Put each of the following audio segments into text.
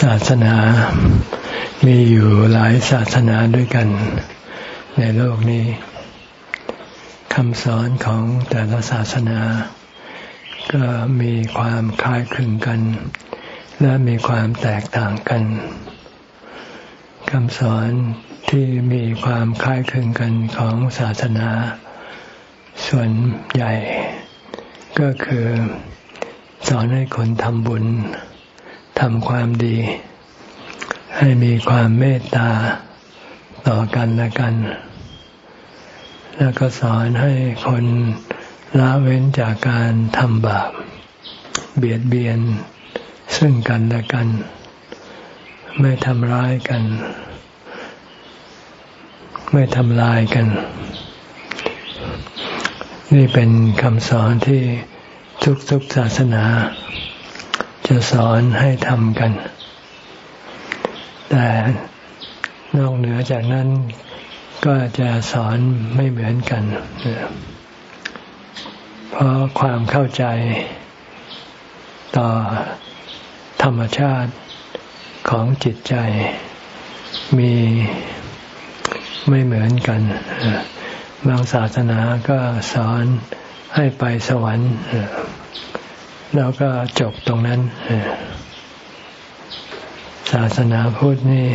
ศาสนา มีอยู่หลายศาสนาด้วยกัน ในโลกนี้คำสอนของแต่ละศาสนา ก็มีความคล้ายคลึงกัน และมีความแตกต่างกันคำสอนที่มีความคล้ายคลึงกันของศาสนา ส่วนใหญ่ ก็คือสอนให้คนทำบุญ ทำความดี ให้มีความเมตตาต่อกันและกัน แล้วก็สอนให้คนละเว้นจากการทำบาป เบียดเบียนซึ่งกันและกัน ไม่ทำร้ายกัน ไม่ทำลายกัน นี่เป็นคำสอนที่ทุกๆศาสนา จะสอนให้ทำกัน แต่นอกเหนือจากนั้นก็จะสอนไม่เหมือนกัน เพราะความเข้าใจต่อธรรมชาติของจิตใจมีไม่เหมือนกัน บางศาสนาก็สอนให้ไปสวรรค์ แล้วก็จบตรงนั้น ศาสนาพุทธนี่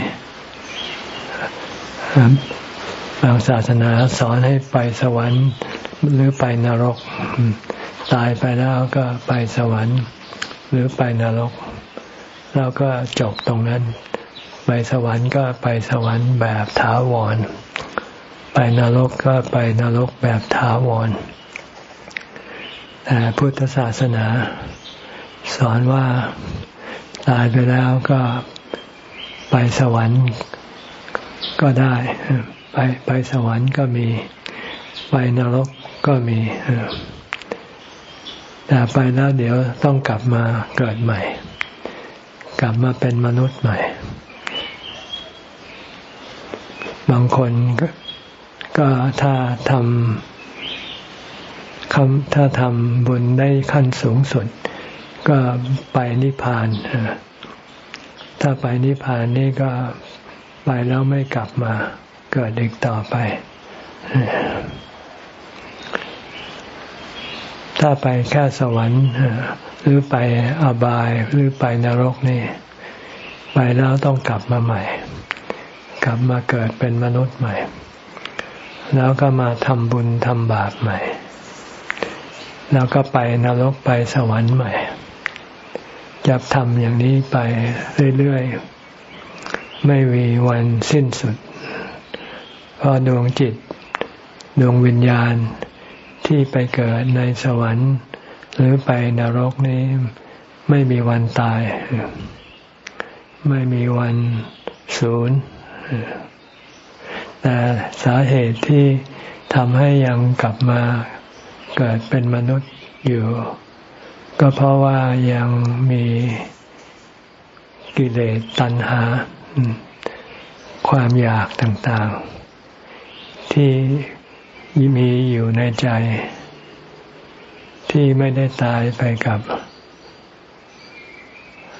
บางศาสนาสอนให้ไปสวรรค์หรือไปนรก ตายไปแล้วก็ไปสวรรค์ หรือไปนรก แล้วก็จบตรงนั้น ไปสวรรค์ก็ไปสวรรค์แบบถาวร ไปนรกก็ไปนรกแบบถาวร พุทธศาสนา สอนว่าตายไปแล้วก็ไปสวรรค์ก็ได้ ไปไปสวรรค์ก็มี ไปนรกก็มีแต่ไปแล้วเดี๋ยวต้องกลับมาเกิดใหม่ กลับมาเป็นมนุษย์ใหม่ บางคนก็ถ้าทำคำ ถ้าทำบุญได้ขั้นสูงสุด ก็ไปนิพพาน ถ้าไปนิพพานนี่ก็ไปแล้วไม่กลับมาเกิดอีกต่อไป ถ้าไปแค่สวรรค์หรือไปอบายหรือไปนรกนี่ ไปแล้วต้องกลับมาใหม่ กลับมาเกิดเป็นมนุษย์ใหม่ แล้วก็มาทำบุญทำบาปใหม่ แล้วก็ไปนรกไปสวรรค์ใหม่ จะทำอย่างนี้ไปเรื่อยๆ ไม่มีวันสิ้นสุด เพราะดวงจิต ดวงวิญญาณที่ไปเกิดในสวรรค์ หรือไปนรกนี้ ไม่มีวันตาย ไม่มีวันศูนย์แต่สาเหตุที่ทำให้ยังกลับมา เกิดเป็นมนุษย์อยู่ ก็เพราะว่ายังมีกิเลสตัณหา ความอยากต่างๆ ที่มีอยู่ในใจ ที่ไม่ได้ตายไปกับ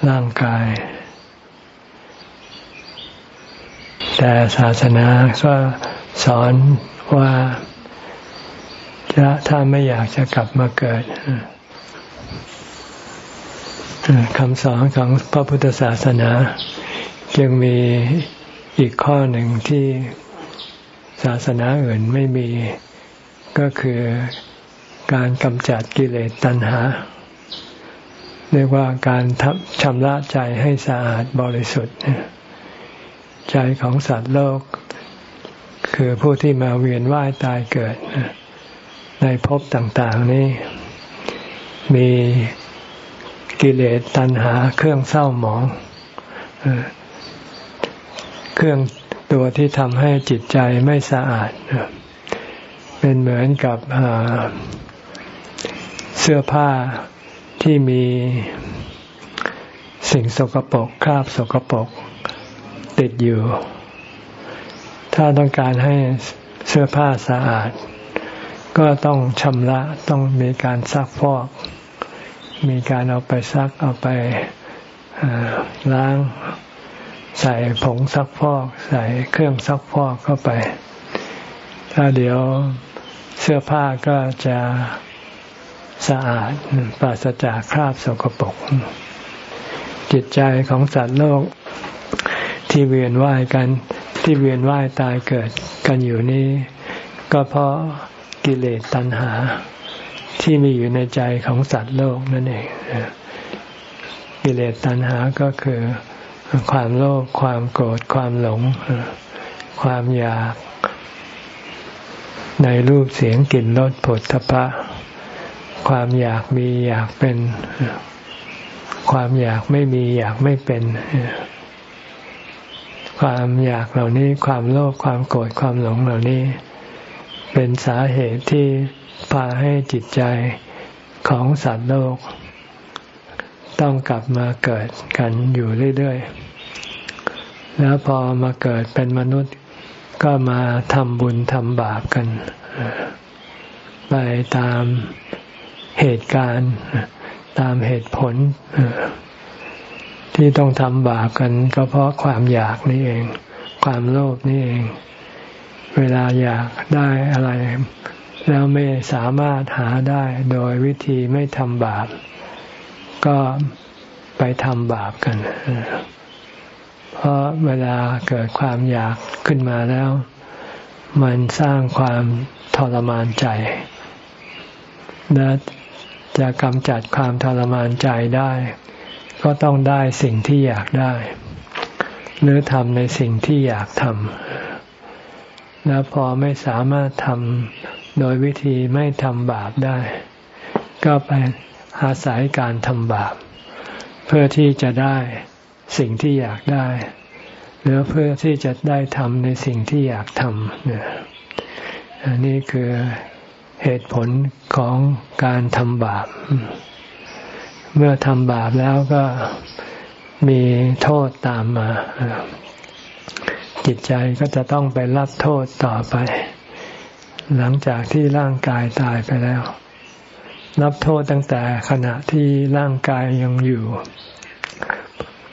ร่างกาย แต่ศาสนาก็สอนว่า จะถ้าไม่อยากจะกลับมาเกิดคำสอนของพระพุทธศาสนา จึงมีอีกข้อหนึ่งที่ศาสนาอื่นไม่มีก็คือการกำจัดกิเลสตัณหา เรียกว่าการชำระใจให้สะอาดบริสุทธิ์ ใจของสัตว์โลก คือผู้ที่มาเวียนว่ายตายเกิด ในภพต่างๆนี้ มีกิเลสตัณหาเครื่องเศร้าหมอง เครื่องตัวที่ทำให้จิตใจไม่สะอาด เป็นเหมือนกับเสื้อผ้าที่มีสิ่งสกปรกคราบสกปรกติดอยู่ ถ้าต้องการให้เสื้อผ้าสะอาด ก็ต้องชำระต้องมีการซักฟอก มีการเอาไปซักเอาไปล้างใส่ผงซักฟอก ใส่เครื่องซักฟอกเข้าไป ถ้าเดี๋ยวเสื้อผ้าก็จะสะอาดปราศจากคราบสกปรกจิตใจของสัตว์โลกที่เวียนว่ายกันที่เวียนว่ายตายเกิดกันอยู่นี้ ก็เพราะ กิเลสตัณหา ที่มีอยู่ในใจของสัตว์โลกนั่นเองกิเลสตัณหาก็คือความโลภความโกรธความหลง ความอยาก ในรูปเสียงกลิ่นรสผลทพะ ความอยากมีอยากเป็น ความอยากไม่มีอยากไม่เป็น ความอยากเหล่านี้ ความโลภความโกรธความหลงเหล่านี้ เป็นสาเหตุที่พาให้จิตใจของสัตว์โลก ต้องกลับมาเกิดกันอยู่เรื่อยๆ แล้วพอมาเกิดเป็นมนุษย์ก็มาทำบุญทำบาปกัน ไปตามเหตุการณ์ตามเหตุผล ที่ต้องทำบาปกัน ก็เพราะความอยากนี่เอง ความโลภนี่เอง เวลาอยากได้อะไร แล้วไม่สามารถหาได้โดยวิธีไม่ทำบาป ก็ไปทำบาปกัน เพราะเวลาเกิดความอยากขึ้นมาแล้ว มันสร้างความทรมานใจ และจะกำจัดความทรมานใจได้ ก็ต้องได้สิ่งที่อยากได้ หรือทำในสิ่งที่อยากทำ แล้วพอไม่สามารถทำโดยวิธีไม่ทำบาปได้ ก็ไปอาศัยการทำบาป เพื่อที่จะได้สิ่งที่อยากได้ หรือเพื่อที่จะได้ทำในสิ่งที่อยากทำเนี่ยอันนี้คือเหตุผลของการทำบาป เมื่อทำบาปแล้วก็มีโทษตามมา จิตใจก็จะต้องไปรับโทษต่อไป หลังจากที่ร่างกายตายไปแล้ว รับโทษตั้งแต่ขณะที่ร่างกายยังอยู่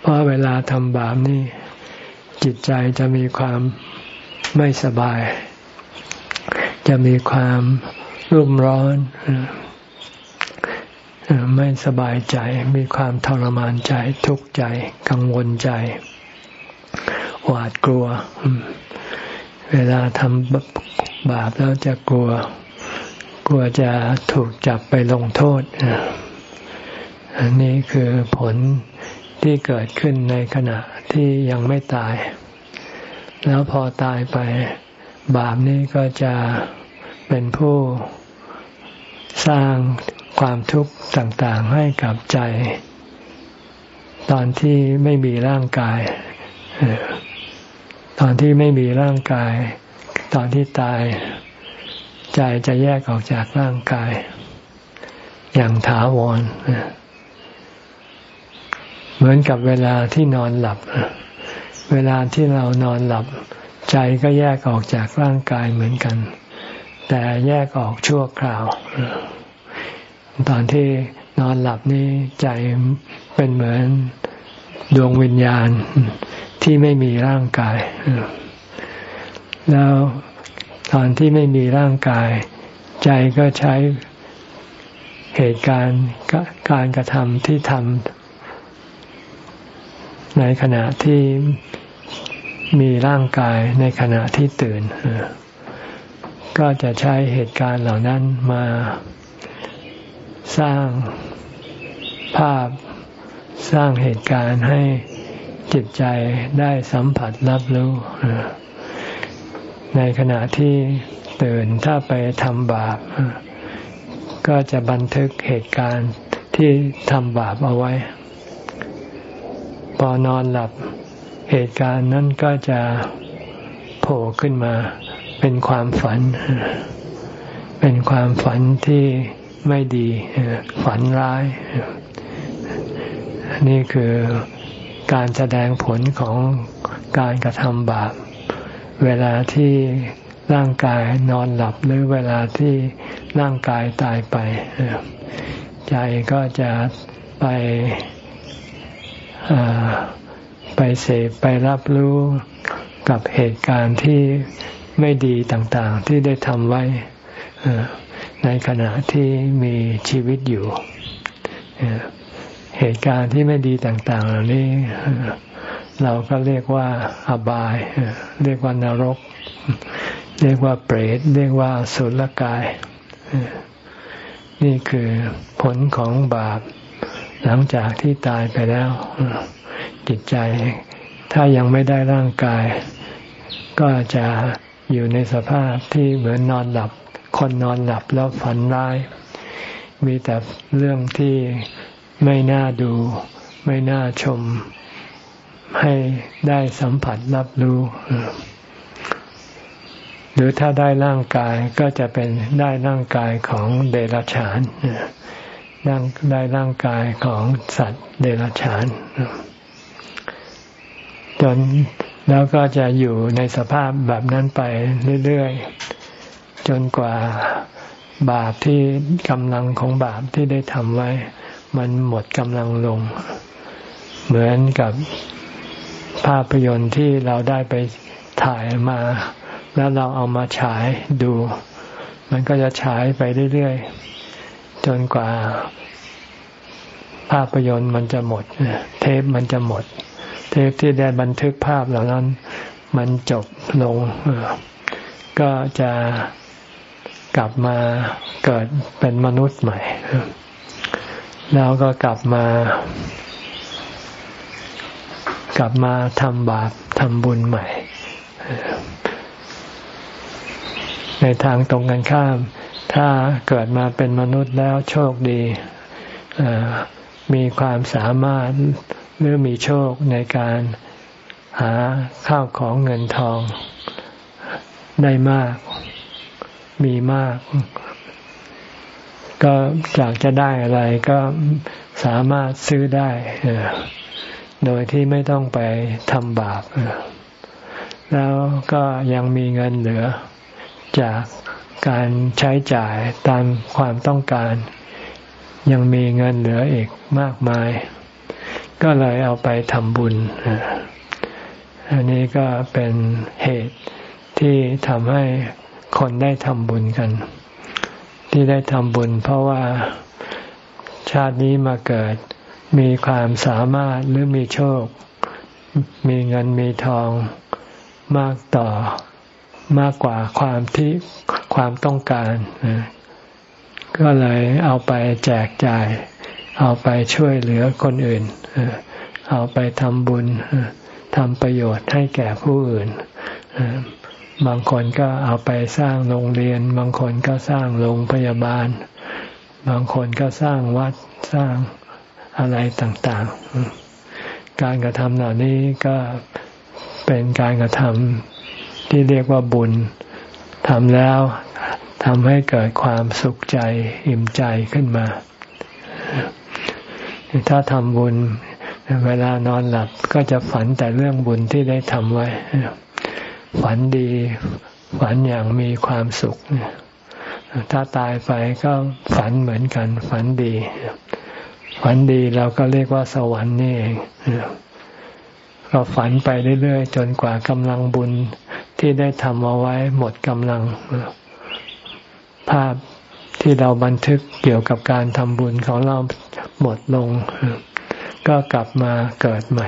เพราะเวลาทำบาปนี่ จิตใจจะมีความไม่สบาย จะมีความรุ่มร้อนไม่สบายใจ มีความทรมานใจ ทุกข์ใจ กังวลใจ หวาดกลัว เวลาทำบาปแล้วจะกลัว กลัวจะถูกจับไปลงโทษ อันนี้คือผลที่เกิดขึ้นในขณะที่ยังไม่ตาย แล้วพอตายไป บาปนี้ก็จะเป็นผู้สร้างความทุกข์ต่างๆให้กับใจ ตอนที่ไม่มีร่างกาย ตอนที่ไม่มีร่างกาย ตอนที่ตาย ใจจะแยกออกจากร่างกาย อย่างถาวรเหมือนกับเวลาที่นอนหลับ เวลาที่เรานอนหลับ ใจก็แยกออกจากร่างกายเหมือนกัน แต่แยกออกชั่วคราว ตอนที่นอนหลับนี่ใจเป็นเหมือนดวงวิญญาณ ที่ไม่มีร่างกาย แล้วตอนที่ไม่มีร่างกาย ใจก็ใช้เหตุการณ์การกระทำที่ทำในขณะที่มีร่างกายในขณะที่ตื่น ก็จะใช้เหตุการณ์เหล่านั้นมาสร้างภาพสร้างเหตุการณ์ให้ จิตใจได้สัมผัสรับรู้ ในขณะที่ตื่นถ้าไปทำบาป ก็จะบันทึกเหตุการณ์ที่ทำบาปเอาไว้ พอนอนหลับเหตุการณ์นั้นก็จะโผล่ขึ้นมา เป็นความฝัน เป็นความฝันที่ไม่ดี ฝันร้าย นี่คือ การแสดงผลของการกระทำบาป เวลาที่ร่างกายนอนหลับหรือเวลาที่ร่างกายตายไป ใจก็จะไปไปเสพไปรับรู้กับเหตุการณ์ที่ไม่ดีต่างๆ ที่ได้ทำไว้ในขณะที่มีชีวิตอยู่ เหตุการณ์ที่ไม่ดีต่าง ๆ เหล่านี้ เราก็เรียกว่าอบาย เรียกว่านรก เรียกว่าเปรต เรียกว่าสุลกาย นี่คือผลของบาป หลังจากที่ตายไปแล้ว จิตใจ ถ้ายังไม่ได้ร่างกาย ก็จะอยู่ในสภาพที่เหมือนนอนหลับ คนนอนหลับแล้วฝันร้าย มีแต่เรื่องที่ ไม่น่าดู ไม่น่าชม ให้ได้สัมผัสรับรู้ หรือถ้าได้ร่างกายก็จะเป็นได้ร่างกายของเดรัจฉานได้ร่างกายของสัตว์เดรัจฉานจนแล้วก็จะอยู่ในสภาพแบบนั้นไปเรื่อยๆ จนกว่าบาปที่กำลังของบาปที่ได้ทำไว้ มันหมดกำลังลง เหมือนกับภาพยนตร์ที่เราได้ไปถ่ายมา แล้วเราเอามาฉายดู มันก็จะฉายไปเรื่อยๆ จนกว่าภาพยนตร์มันจะหมด เทปมันจะหมด เทปที่ได้บันทึกภาพเหล่านั้น มันจบลง ก็จะกลับมาเกิดเป็นมนุษย์ใหม่ แล้วก็กลับมา กลับมาทำบาปทำบุญใหม่ ในทางตรงกันข้าม ถ้าเกิดมาเป็นมนุษย์แล้วโชคดีมีความสามารถหรือมีโชคในการหาข้าวของเงินทองได้มาก มีมาก ก็อยากจะได้อะไรก็สามารถซื้อได้โดยที่ไม่ต้องไปทำบาปแล้วก็ยังมีเงินเหลือจากการใช้จ่ายตามความต้องการ ยังมีเงินเหลืออีกมากมาย ก็เลยเอาไปทำบุญ อันนี้ก็เป็นเหตุที่ทำให้คนได้ทำบุญกัน ที่ได้ทำบุญ เพราะว่าชาตินี้มาเกิด มีความสามารถหรือมีโชค มีเงินมีทองมากต่อมากกว่าความที่ความต้องการ ก็เลยเอาไปแจกจ่าย เอาไปช่วยเหลือคนอื่น เอาไปทำบุญทำประโยชน์ให้แก่ผู้อื่น บางคนก็เอาไปสร้างโรงเรียน บางคนก็สร้างโรงพยาบาล บางคนก็สร้างวัดสร้างอะไรต่างๆ การกระทำเหล่านี้ก็เป็นการกระทำที่เรียกว่าบุญทำแล้วทำให้เกิดความสุขใจอิ่มใจขึ้นมา ถ้าทำบุญเวลานอนหลับก็จะฝันแต่เรื่องบุญที่ได้ทำไว้ ฝันดี ฝันอย่างมีความสุข ถ้าตายไปก็ฝันเหมือนกัน ฝันดี ฝันดีเราก็เรียกว่าสวรรค์นี่เองก็ฝันไปเรื่อยๆ จนกว่ากำลังบุญที่ได้ทำเอาไว้หมดกำลัง ภาพที่เราบันทึกเกี่ยวกับการทำบุญของเราหมดลง ก็กลับมาเกิดใหม่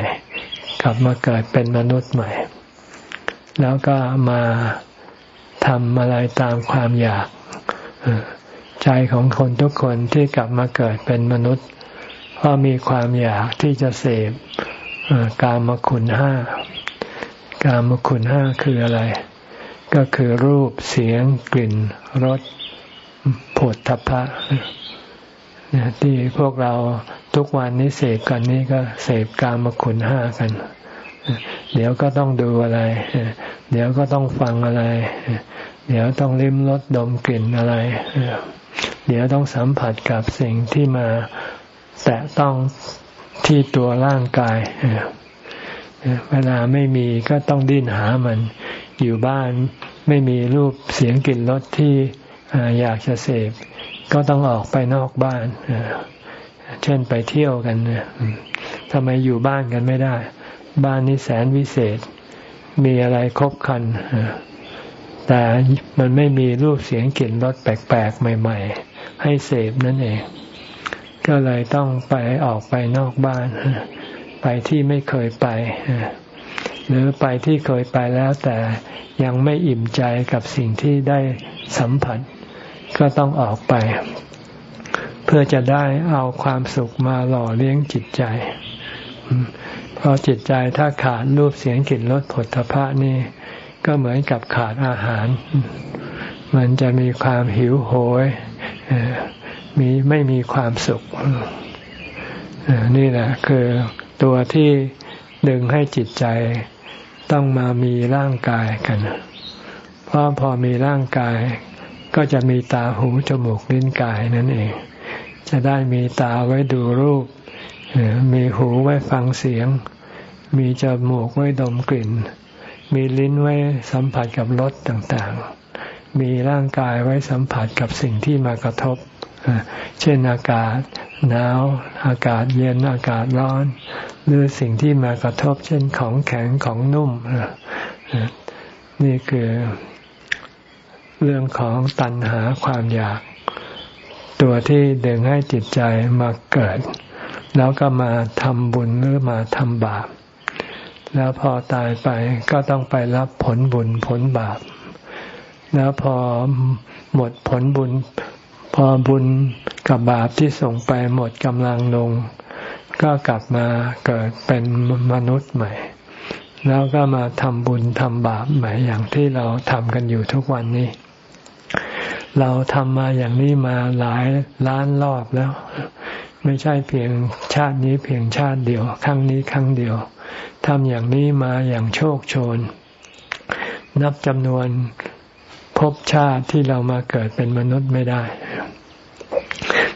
กลับมาเกิดเป็นมนุษย์ใหม่ แล้วก็มาทำอะไรตามความอยาก ใจของคนทุกคนที่กลับมาเกิดเป็นมนุษย์ เพราะมีความอยากที่จะเสพกามคุณห้ากามคุณห้าคืออะไร ก็คือรูปเสียงกลิ่นรสผดทพะที่พวกเราทุกวันนี้เสพกันนี้ก็เสพกามคุณห้ากัน เดี๋ยวก็ต้องดูอะไร เดี๋ยวก็ต้องฟังอะไร เดี๋ยวต้องลิ้มรสดมกลิ่นอะไร เดี๋ยวต้องสัมผัสกับสิ่งที่มาแตะต้องที่ตัวร่างกาย เวลาไม่มีก็ต้องดิ้นหามัน อยู่บ้านไม่มีรูปเสียงกลิ่นรสที่อยากจะเสพ ก็ต้องออกไปนอกบ้าน เช่นไปเที่ยวกันทำไมอยู่บ้านกันไม่ได้ บ้านนี้แสนวิเศษ มีอะไรครบคัน แต่มันไม่มีรูปเสียงกลิ่นรสแปลกๆ ใหม่ ๆ ให้เสพนั่นเอง ก็เลยต้องไปออกไปนอกบ้าน ไปที่ไม่เคยไป หรือไปที่เคยไปแล้วแต่ยังไม่อิ่มใจกับสิ่งที่ได้สัมผัส ก็ต้องออกไป เพื่อจะได้เอาความสุขมาหล่อเลี้ยงจิตใจ เพราะจิตใจถ้าขาดรูปเสียงกลิ่นรสผลทพะนี่ ก็เหมือนกับขาดอาหาร มันจะมีความหิวโหยมีไม่มีความสุขนี่แหละคือตัวที่ดึงให้จิตใจต้องมามีร่างกายกัน เพราะพอมีร่างกาย ก็จะมีตาหูจมูกลิ้นกายนั่นเอง จะได้มีตาไว้ดูรูป มีหูไว้ฟังเสียง มีจมูกไว้ดมกลิ่น มีลิ้นไว้สัมผัสกับรสต่างๆ มีร่างกายไว้สัมผัสกับสิ่งที่มากระทบ เช่นอากาศหนาว อากาศเย็น อากาศร้อน หรือสิ่งที่มากระทบ เช่นของแข็งของนุ่ม นี่คือเรื่องของตัณหาความอยาก ตัวที่ดึงให้จิตใจมาเกิด แล้วก็มาทำบุญหรือมาทำบาป แล้วพอตายไปก็ต้องไปรับผลบุญผลบาป แล้วพอหมดผลบุญ พอบุญกับบาปที่ส่งไปหมดกำลังลง ก็กลับมาเกิดเป็นมนุษย์ใหม่ แล้วก็มาทำบุญทำบาปใหม่อย่างที่เราทำกันอยู่ทุกวันนี้ เราทำมาอย่างนี้มาหลายล้านรอบแล้ว ไม่ใช่เพียงชาตินี้เพียงชาติเดียว ครั้งนี้ครั้งเดียวทำอย่างนี้มาอย่างโชคโชน นับจำนวนภพชาติที่เรามาเกิดเป็นมนุษย์ไม่ได้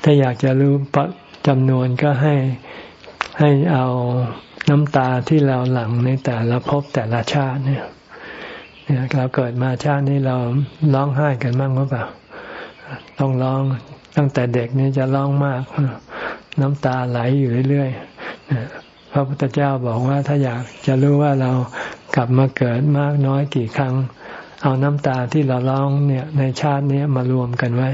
ถ้าอยากจะรู้จำนวนก็ให้ให้เอาน้ำตาที่เราหลั่งในแต่ละภพแต่ละชาติเนี่ยเนี่ยเราเกิดมาชาตินี้เราร้องไห้กันบ้างหรือเปล่า ต้องร้อง ตั้งแต่เด็กนี่จะร้องมาก น้ำตาไหลอยู่เรื่อยๆพระพุทธเจ้าบอกว่าถ้าอยากจะรู้ว่าเรากลับมาเกิดมากน้อยกี่ครั้ง เอาน้ำตาที่เราร้องเนี่ยในชาตินี้มารวมกันไว้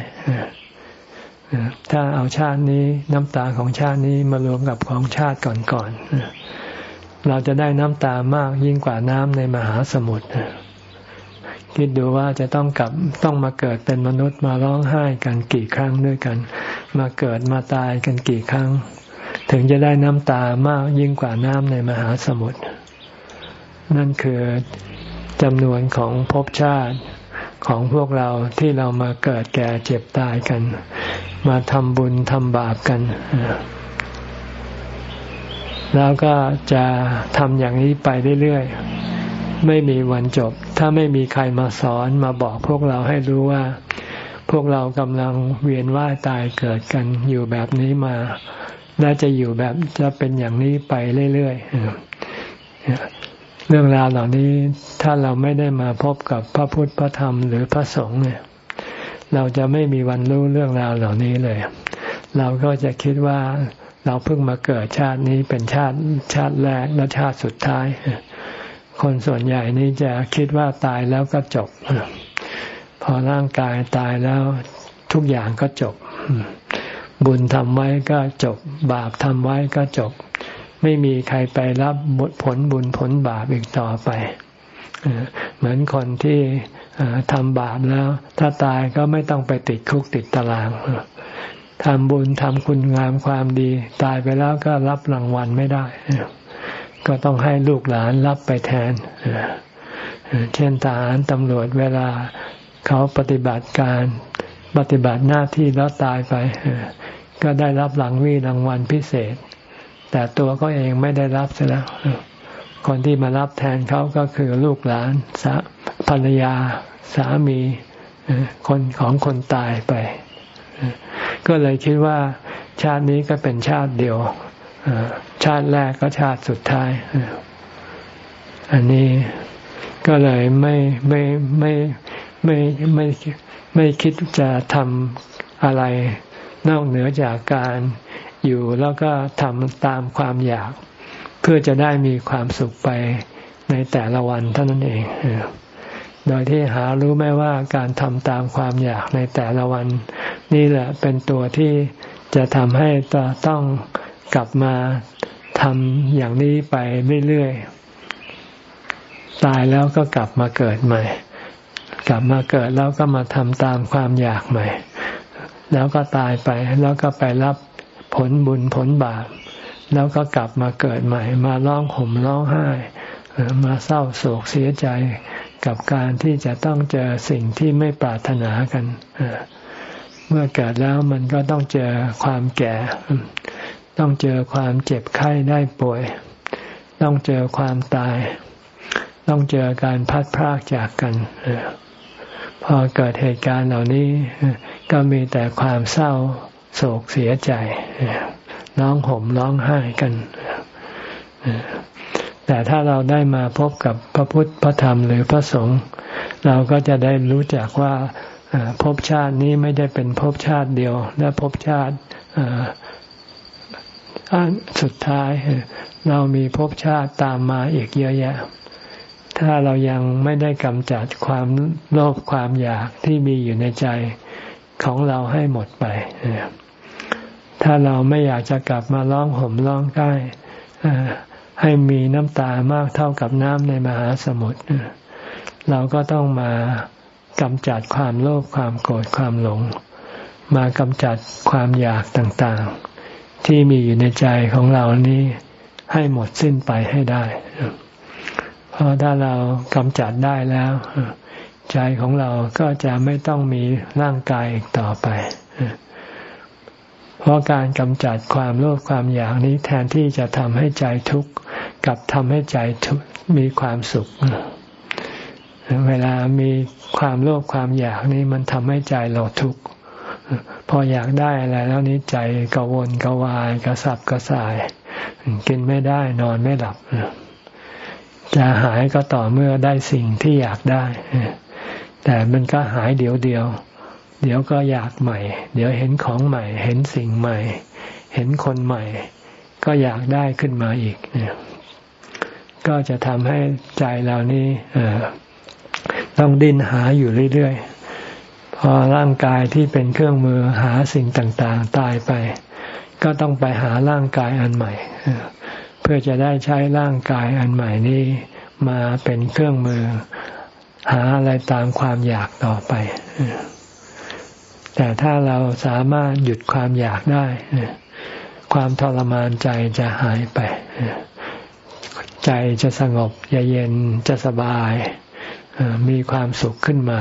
ถ้าเอาชาตินี้น้ำตาของชาตินี้มารวมกับของชาติก่อนๆเราจะได้น้ำตามากยิ่งกว่าน้ำในมหาสมุทร คิดดูว่าจะต้องกลับต้องมาเกิดเป็นมนุษย์มาร้องไห้กันกี่ครั้งด้วยกัน มาเกิดมาตายกันกี่ครั้ง ถึงจะได้น้ำตามากยิ่งกว่าน้ำในมหาสมุทรนั่นคือจำนวนของภพชาติของพวกเราที่เรามาเกิดแก่เจ็บตายกัน มาทำบุญทำบาปกัน แล้วก็จะทำอย่างนี้ไปเรื่อยๆ ไม่มีวันจบ ถ้าไม่มีใครมาสอนมาบอกพวกเราให้รู้ว่า พวกเรากำลังเวียนว่ายตายเกิดกันอยู่แบบนี้มา และจะอยู่แบบจะเป็นอย่างนี้ไปเรื่อยๆเรื่องราวเหล่านี้ถ้าเราไม่ได้มาพบกับพระพุทธพระธรรมหรือพระสงฆ์เนี่ย เราจะไม่มีวันรู้เรื่องราวเหล่านี้เลย เราก็จะคิดว่าเราเพิ่งมาเกิดชาตินี้เป็นชาติชาติแรกและชาติสุดท้าย คนส่วนใหญ่นี้จะคิดว่าตายแล้วก็จบ พอร่างกายตายแล้วทุกอย่างก็จบ บุญทำไว้ก็จบ บาปทำไว้ก็จบ ไม่มีใครไปรับผลบุญผลบาปอีกต่อไปเหมือนคนที่ทำบาปแล้ว ถ้าตายก็ไม่ต้องไปติดคุกติดตารางทำบุญทำคุณงามความดี ตายไปแล้วก็รับรางวัลไม่ได้ ก็ต้องให้ลูกหลานรับไปแทน เช่นทหารตำรวจเวลาเขาปฏิบัติการปฏิบัติหน้าที่แล้วตายไป ก็ได้รับหลังวีรางวัลพิเศษ แต่ตัวก็เองไม่ได้รับซะแล้ว คนที่มารับแทนเขาก็คือลูกหลานสาภรรยาสามีคนของคนตายไป ก็เลยคิดว่าชาตินี้ก็เป็นชาติเดียว ชาติแรกก็ชาติสุดท้าย อันนี้ก็เลยไม่ไม่ไม่ไม่ไม่ไม่คิดจะทำอะไรนอกเหนือจากการอยู่แล้วก็ทำตามความอยาก เพื่อจะได้มีความสุขไปในแต่ละวันเท่านั้นเอง โดยที่หารู้ไหมว่าการทำตามความอยากในแต่ละวัน นี่แหละเป็นตัวที่จะทำให้ต้อง กลับมาทำอย่างนี้ไปเรื่อยๆ ตายแล้วก็กลับมาเกิดใหม่ กลับมาเกิดแล้วก็มาทำตามความอยากใหม่ แล้วก็ตายไปแล้วก็ไปรับผลบุญผลบาป แล้วก็กลับมาเกิดใหม่ มาร้องห่มร้องไห้ มาเศร้าโศกเสียใจกับการที่จะต้องเจอสิ่งที่ไม่ปรารถนากัน เมื่อเกิดแล้วมันก็ต้องเจอความแก่ ต้องเจอความเจ็บไข้ได้ป่วย ต้องเจอความตาย ต้องเจอการพัดพรากจากกันพอเกิดเหตุการณ์เหล่านี้ ก็มีแต่ความเศร้าโศกเสียใจร้องห่มร้องไห้กันแต่ถ้าเราได้มาพบกับพระพุทธพระธรรมหรือพระสงฆ์เราก็จะได้รู้จักว่าภพชาตินี้ไม่ได้เป็นภพชาติเดียว และภพชาติ สุดท้ายเรามีภพชาติตามมาอีกเยอะแยะ ถ้าเรายังไม่ได้กำจัดความโลภความอยากที่มีอยู่ในใจของเราให้หมดไป ถ้าเราไม่อยากจะกลับมาร้องห่มร้องไห้ให้มีน้ำตามากเท่ากับน้ำในมหาสมุทรเราก็ต้องมากำจัดความโลภความโกรธความหลง มากำจัดความอยากต่างๆ ที่มีอยู่ในใจของเรานี้ให้หมดสิ้นไปให้ได้ เพราะถ้าเรากำจัดได้แล้ว ใจของเราก็จะไม่ต้องมีร่างกายอีกต่อไป เพราะการกำจัดความโลภความอยากนี้แทนที่จะทำให้ใจทุกข์กับทำให้ใจมีความสุข เวลามีความโลภความอยากนี้มันทำให้ใจเราทุกข์ พออยากได้อะไรแล้วนี้ใจกวนกวายกระสับกระส่าย กินไม่ได้นอนไม่หลับจะหายก็ต่อเมื่อได้สิ่งที่อยากได้ แต่มันก็หายเดียวเดียว เดี๋ยวก็อยากใหม่ เดี๋ยวเห็นของใหม่ เห็นสิ่งใหม่ เห็นคนใหม่ ก็อยากได้ขึ้นมาอีกเนี่ยก็จะทำให้ใจเรานี้ต้องดิ้นหาอยู่เรื่อยๆ พอร่างกายที่เป็นเครื่องมือหาสิ่งต่างๆ ตายไป ก็ต้องไปหาร่างกายอันใหม่ เพื่อจะได้ใช้ร่างกายอันใหม่นี้มาเป็นเครื่องมือ หาอะไรตามความอยากต่อไป แต่ถ้าเราสามารถหยุดความอยากได้ ความทรมานใจจะหายไป ใจจะสงบจะเย็นจะสบาย มีความสุขขึ้นมา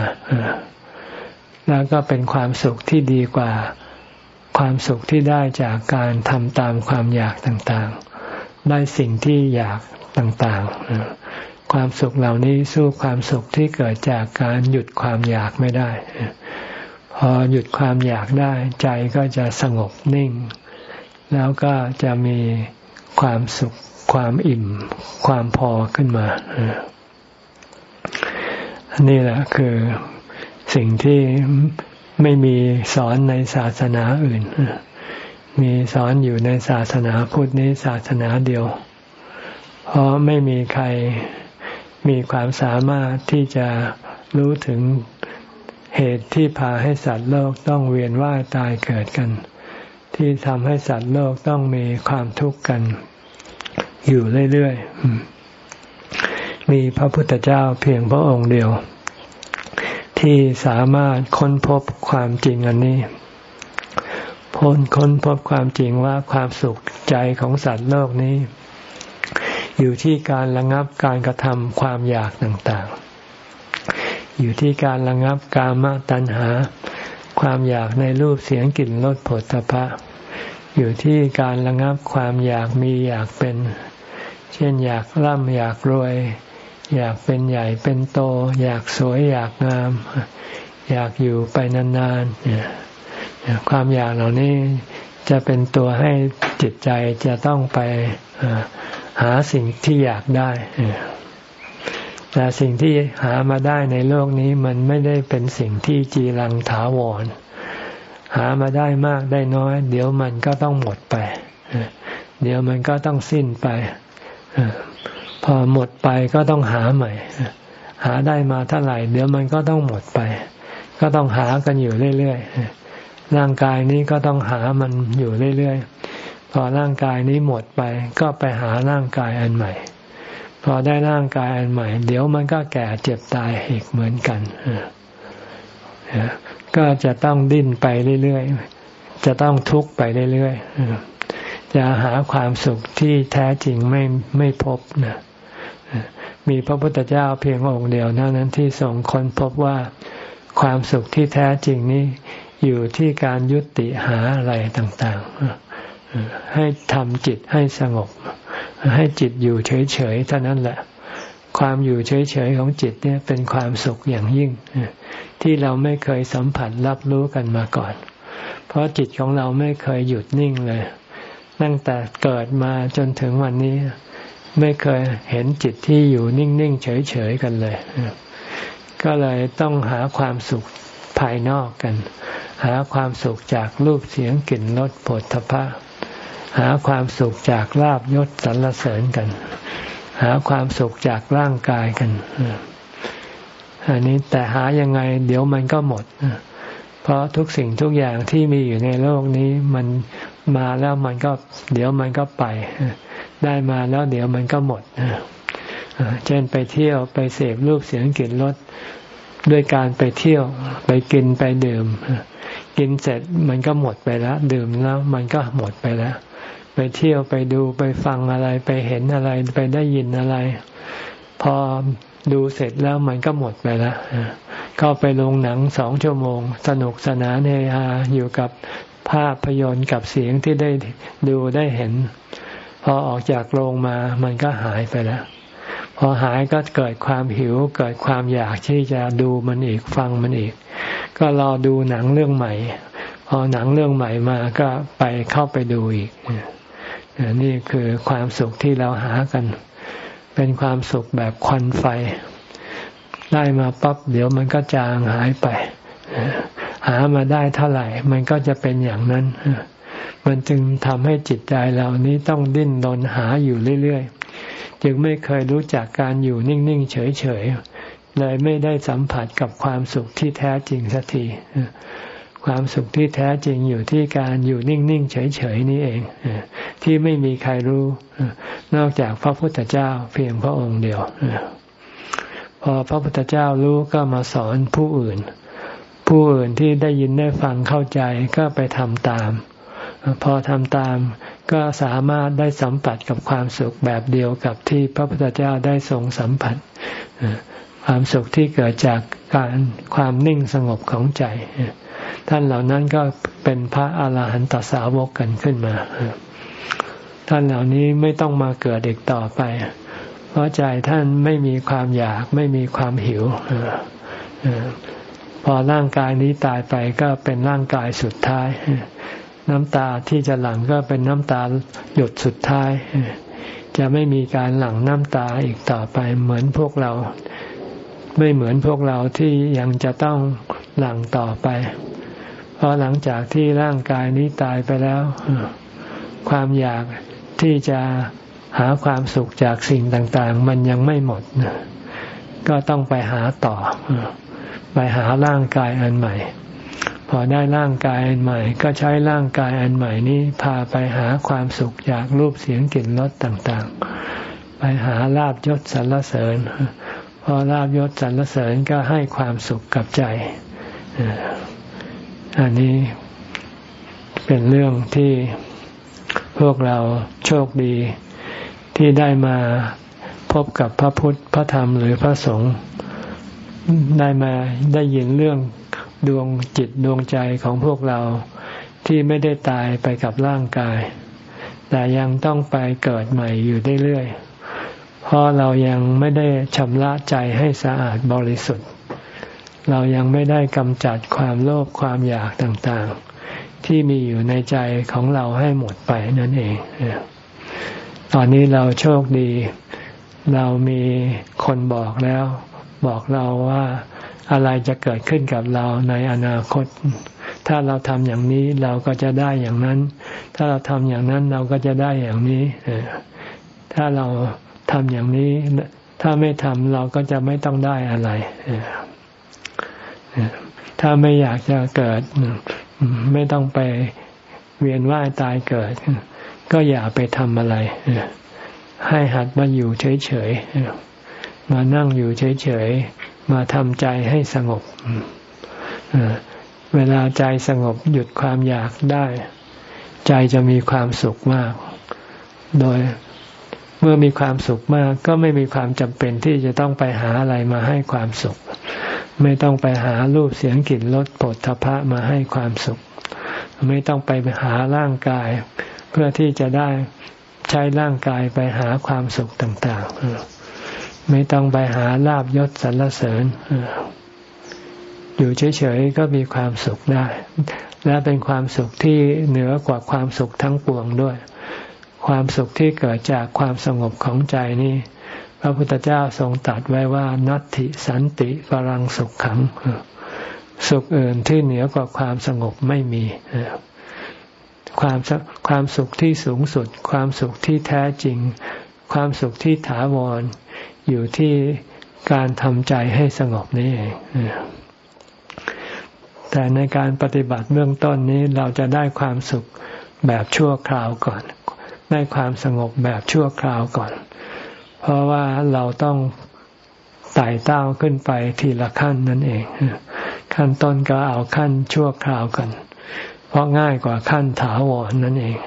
แล้วก็เป็นความสุขที่ดีกว่า ความสุขที่ได้จากการทำตามความอยากต่างๆ ได้สิ่งที่อยากต่างๆ ความสุขเหล่านี้สู้ความสุขที่เกิดจากการหยุดความอยากไม่ได้ พอหยุดความอยากได้ ใจก็จะสงบนิ่ง แล้วก็จะมีความสุขความอิ่ม ความพอขึ้นมา นี่แหละคือ สิ่งที่ไม่มีสอนในศาสนาอื่น มีสอนอยู่ในศาสนาพุทธนี้ศาสนาเดียว เพราะไม่มีใครมีความสามารถที่จะรู้ถึงเหตุที่พาให้สัตว์โลกต้องเวียนว่ายตายเกิดกัน ที่ทำให้สัตว์โลกต้องมีความทุกข์กัน อยู่เรื่อยๆ มีพระพุทธเจ้าเพียงพระองค์เดียว ที่สามารถค้นพบความจริงอันนี้พ้นค้นพบความจริงว่าความสุขใจของสัตว์โลกนี้ อยู่ที่การระงับการกระทำความอยากต่างๆ อยู่ที่การระงับกามตัณหา ความอยากในรูปเสียงกลิ่นรสผลตภะอยู่ที่การระงับความอยากมีอยากเป็น เช่นอยากร่ำอยากรวย อยากเป็นใหญ่เป็นโต อยากสวยอยากงาม อยากอยู่ไปนานๆความอยากเหล่านี้จะเป็นตัวให้จิตใจจะต้องไปหาสิ่งที่อยากได้แต่สิ่งที่หามาได้ในโลกนี้มันไม่ได้เป็นสิ่งที่จีรังถาวร หามาได้มากได้น้อย เดี๋ยวมันก็ต้องหมดไป เดี๋ยวมันก็ต้องสิ้นไป พอหมดไปก็ต้องหาใหม่ หาได้มาเท่าไหร่เดี๋ยวมันก็ต้องหมดไป ก็ต้องหากันอยู่เรื่อยๆร่างกายนี้ก็ต้องหามันอยู่เรื่อยๆพอร่างกายนี้หมดไป ก็ไปหาร่างกายอันใหม่ พอได้ร่างกายอันใหม่ เดี๋ยวมันก็แก่เจ็บตายอีกเหมือนกันก็จะต้องดิ้นไปเรื่อยๆจะต้องทุกข์ไปเรื่อยๆจะหาความสุขที่แท้จริงไม่ไม่พบนะ มีพระพุทธเจ้าเพียงองค์เดียวเท่านั้นที่ทรงค้นพบว่าความสุขที่แท้จริงนี้อยู่ที่การยุติหาอะไรต่างๆ ให้ทำจิตให้สงบ ให้จิตอยู่เฉยๆเท่านั้นแหละ ความอยู่เฉยๆของจิตเนี่ยเป็นความสุขอย่างยิ่ง ที่เราไม่เคยสัมผัสรับรู้กันมาก่อน เพราะจิตของเราไม่เคยหยุดนิ่งเลย ตั้งแต่เกิดมาจนถึงวันนี้ ไม่เคยเห็นจิตที่อยู่นิ่งๆเฉยๆกันเลย ก็เลยต้องหาความสุขภายนอกกัน หาความสุขจากรูปเสียงกลิ่นรสผลทพะ หาความสุขจากลาบยศสรรเสริญกัน หาความสุขจากร่างกายกันอันนี้แต่หายังไง เดี๋ยวมันก็หมดเพราะทุกสิ่งทุกอย่างที่มีอยู่ในโลกนี้ มันมาแล้วมันก็ เดี๋ยวมันก็ไป ได้มาแล้วเดี๋ยวมันก็หมดเช่นไปเที่ยวไปเสพรูปเสียงกลิ่นรสด้วยการไปเที่ยวไปกินไปดื่ม กินเสร็จมันก็หมดไปแล้ว ดื่มแล้วมันก็หมดไปแล้ว ไปเที่ยวไปดูไปฟังอะไรไปเห็นอะไรไปได้ยินอะไร พอดูเสร็จแล้วมันก็หมดไปแล้วก็ไปลงหนังสองชั่วโมง สนุกสนานเฮฮาอยู่กับภาพยนตร์กับเสียงที่ได้ดูได้เห็น อออกจากโรงมามันก็หายไปแล้ว พอหายก็เกิดความหิว เกิดความอยากที่จะดูมันอีกฟังมันอีก ก็รอดูหนังเรื่องใหม่ พอหนังเรื่องใหม่มาก็ไปเข้าไปดูอีก นี่คือความสุขที่เราหากัน เป็นความสุขแบบควันไฟ ได้มาปั๊บเดี๋ยวมันก็จางหายไป หามาได้เท่าไหร่ มันก็จะเป็นอย่างนั้น มันจึงทำให้จิตใจเรานี้ต้องดิ้นรนหาอยู่เรื่อยๆ จึงไม่เคยรู้จักการอยู่นิ่งๆ เฉยๆ เลยไม่ได้สัมผัสกับความสุขที่แท้จริงสักที ความสุขที่แท้จริงอยู่ที่การอยู่นิ่งๆ เฉยๆ นี่เอง ที่ไม่มีใครรู้ นอกจากพระพุทธเจ้าเพียงพระองค์เดียวพอพระพุทธเจ้ารู้ก็มาสอนผู้อื่น ผู้อื่นที่ได้ยินได้ฟังเข้าใจก็ไปทำตาม พอทำตามก็สามารถได้สัมผัสกับความสุขแบบเดียวกับที่พระพุทธเจ้าได้ทรงสัมผัส ความสุขที่เกิดจากการความนิ่งสงบของใจ ท่านเหล่านั้นก็เป็นพระอาหารหันตสาวกกันขึ้นมา ท่านเหล่านี้ไม่ต้องมาเกิดอีกต่อไป เพราะใจท่านไม่มีความอยากไม่มีความหิวพอร่างกายนี้ตายไปก็เป็นร่างกายสุดท้าย น้ำตาที่จะหลั่งก็เป็นน้ำตาหยดสุดท้าย จะไม่มีการหลั่งน้ำตาอีกต่อไปเหมือนพวกเรา ไม่เหมือนพวกเราที่ยังจะต้องหลั่งต่อไป เพราะหลังจากที่ร่างกายนี้ตายไปแล้ว ความอยากที่จะหาความสุขจากสิ่งต่าง ๆ มันยังไม่หมด ก็ต้องไปหาต่อ ไปหาร่างกายอันใหม่ พอได้ร่างกายอันใหม่ ก็ใช้ร่างกายอันใหม่นี้พาไปหาความสุขจากรูปเสียงกลิ่นรสต่างๆ ไปหาลาบยศสรรเสริญพอลาบยศสรรเสริญก็ให้ความสุขกับใจ อันนี้เป็นเรื่องที่พวกเราโชคดีที่ได้มาพบกับพระพุทธ พระธรรมหรือพระสงฆ์ได้มาได้ยินเรื่อง ดวงจิตดวงใจของพวกเราที่ไม่ได้ตายไปกับร่างกาย แต่ยังต้องไปเกิดใหม่อยู่เรื่อยๆเพราะเรายังไม่ได้ชำระใจให้สะอาดบริสุทธิ์ เรายังไม่ได้กำจัดความโลภความอยากต่างๆ ที่มีอยู่ในใจของเราให้หมดไปนั่นเอง ตอนนี้เราโชคดี เรามีคนบอกแล้ว บอกเราว่า อะไรจะเกิดขึ้นกับเราในอนาคต ถ้าเราทำอย่างนี้เราก็จะได้อย่างนั้น ถ้าเราทำอย่างนั้นเราก็จะได้อย่างนี้ ถ้าเราทำอย่างนี้ ถ้าไม่ทำเราก็จะไม่ต้องได้อะไร ถ้าไม่อยากจะเกิด ไม่ต้องไปเวียนว่ายตายเกิด ก็อย่าไปทำอะไร ให้หัดมาอยู่เฉยๆมานั่งอยู่เฉยๆ มาทำใจให้สงบเวลาใจสงบหยุดความอยากได้ ใจจะมีความสุขมาก โดยเมื่อมีความสุขมากก็ไม่มีความจำเป็นที่จะต้องไปหาอะไรมาให้ความสุข ไม่ต้องไปหารูปเสียงกลิ่นรสผลทพะมาให้ความสุข ไม่ต้องไปหาร่างกาย เพื่อที่จะได้ใช้ร่างกายไปหาความสุขต่าง ๆ ไม่ต้องไปหาลาบยศสรรเสริญอยู่เฉยๆก็มีความสุขได้ และเป็นความสุขที่เหนือกว่าความสุขทั้งปวงด้วย ความสุขที่เกิดจากความสงบของใจนี้ พระพุทธเจ้าทรงตรัสไว้ว่านัตติสันติปรังสุขขัง สุขอื่นที่เหนือกว่าความสงบไม่มีความความสุขที่สูงสุด ความสุขที่แท้จริง ความสุขที่ถาวร อยู่ที่การทำใจให้สงบนี่เองแต่ในการปฏิบัติเบื้องต้นนี้เราจะได้ความสุขแบบชั่วคราวก่อน ได้ความสงบแบบชั่วคราวก่อน เพราะว่าเราต้องไต่เต้าขึ้นไปทีละขั้นนั่นเอง ขั้นต้นก็เอาขั้นชั่วคราวก่อนเพราะง่ายกว่าขั้นถาวรนั่นเอง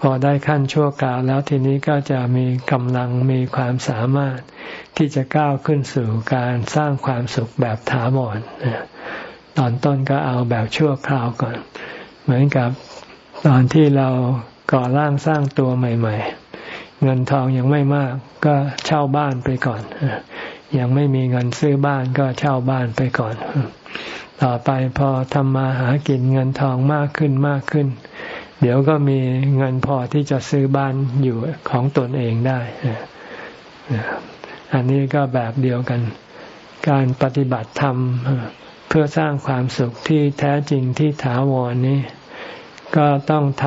พอได้ขั้นชั่วคราวแล้วทีนี้ก็จะมีกำลังมีความสามารถที่จะก้าวขึ้นสู่การสร้างความสุขแบบถาวรตอนต้นก็เอาแบบชั่วคราวก่อน เหมือนกับตอนที่เราก่อร่างสร้างตัวใหม่ ๆ เงินทองยังไม่มากก็เช่าบ้านไปก่อนยังไม่มีเงินซื้อบ้านก็เช่าบ้านไปก่อน ต่อไปพอทำมาหากินเงินทองมากขึ้นมากขึ้น เดี๋ยวก็มีเงินพอที่จะซื้อบ้านอยู่ของตนเองได้ อันนี้ก็แบบเดียวกัน การปฏิบัติธรรมเพื่อสร้างความสุขที่แท้จริงที่ถาวรนี้ ก็ต้องท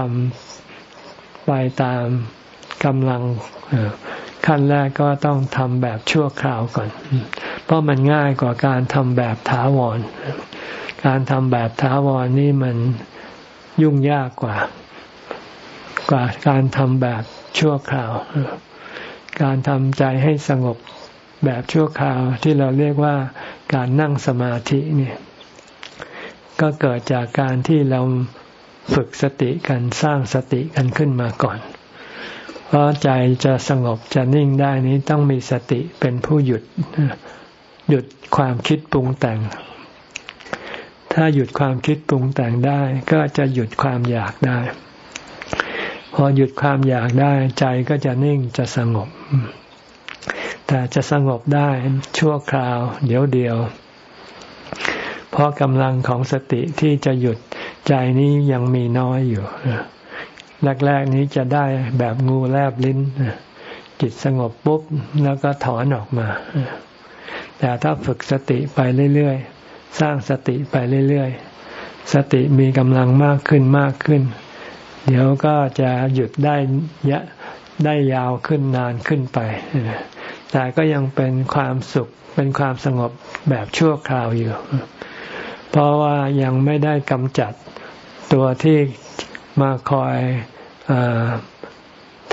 ำไปตามกำลังขั้นแรกก็ต้องทำแบบชั่วคราวก่อน เพราะมันง่ายกว่าการทำแบบถาวร การทำแบบถาวรนี่มันยุ่งยากกว่า กว่าการทำแบบชั่วคราว การทำใจให้สงบแบบชั่วคราวที่เราเรียกว่าการนั่งสมาธิเนี่ยก็เกิดจากการที่เราฝึกสติกันสร้างสติกันขึ้นมาก่อน เพราะใจจะสงบจะนิ่งได้นี้ต้องมีสติเป็นผู้หยุด หยุดความคิดปรุงแต่ง ถ้าหยุดความคิดปรุงแต่งได้ ก็จะหยุดความอยากได้ พอหยุดความอยากได้ใจก็จะนิ่งจะสงบ แต่จะสงบได้ชั่วคราว เดี๋ยวเดียว เพราะกำลังของสติที่จะหยุดใจนี้ยังมีน้อยอยู่แรกๆนี้จะได้แบบงูแลบลิ้นจิตสงบปุ๊บแล้วก็ถอนออกมา แต่ถ้าฝึกสติไปเรื่อยๆ สร้างสติไปเรื่อยๆ สติมีกำลังมากขึ้นมากขึ้น เดี๋ยวก็จะหยุดได้ยะได้ยาวขึ้นนานขึ้นไป แต่ก็ยังเป็นความสุขเป็นความสงบแบบชั่วคราวอยู่ เพราะว่ายังไม่ได้กำจัดตัวที่มาคอยอ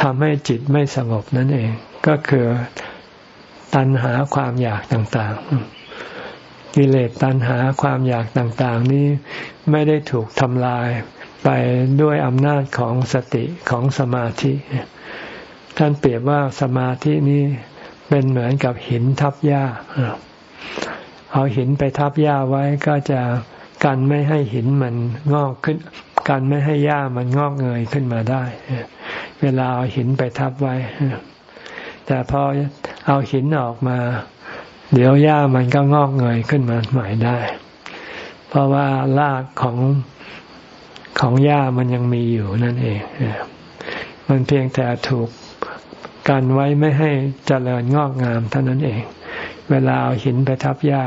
ทำให้จิตไม่สงบนั่นเอง ก็คือตัณหาความอยากต่างๆ กิเลสตัณหาความอยากต่าง ๆ นี้ไม่ได้ถูกทำลาย ไปด้วยอำนาจของสติของสมาธิ ท่านเปรียบว่าสมาธินี้เป็นเหมือนกับหินทับหญ้า เอาหินไปทับหญ้าไว้ก็จะกันไม่ให้หินมันงอกขึ้น กันไม่ให้หญ้ามันงอกเงยขึ้นมาได้ เวลาเอาหินไปทับไว้ แต่พอเอาหินออกมา เดี๋ยวหญ้ามันก็งอกเงยขึ้นมาใหม่ได้ เพราะว่ารากของ ของหญ้ามันยังมีอยู่นั่นเอง มันเพียงแต่ถูกกันไว้ไม่ให้เจริญงอกงามเท่านั้นเอง เวลาเอาหินไปทับหญ้า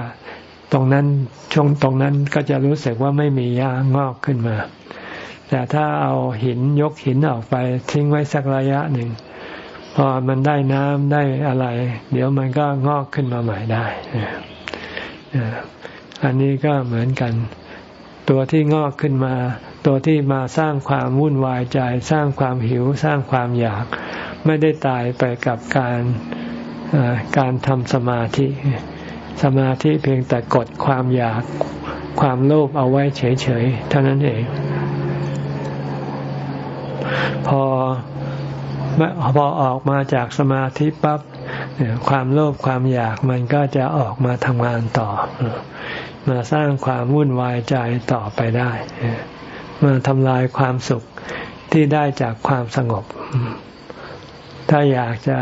ตรงนั้นช่วงตรงนั้นก็จะรู้สึกว่าไม่มีหญ้างอกขึ้นมา แต่ถ้าเอาหินยกหินออกไปทิ้งไว้สักระยะหนึ่งพอมันได้น้ำได้อะไร เดี๋ยวมันก็งอกขึ้นมาใหม่ได้อันนี้ก็เหมือนกัน ตัวที่งอกขึ้นมา ตัวที่มาสร้างความวุ่นวายใจ สร้างความหิวสร้างความอยาก ไม่ได้ตายไปกับการการทำสมาธิ สมาธิเพียงแต่กดความอยากความโลภเอาไว้เฉยๆเท่านั้นเอง พอพอออกมาจากสมาธิปั๊บความโลภความอยากมันก็จะออกมาทำงานต่อ มาสร้างความวุ่นวายใจต่อไปได้ มาทำลายความสุขที่ได้จากความสงบ ถ้าอยากจะ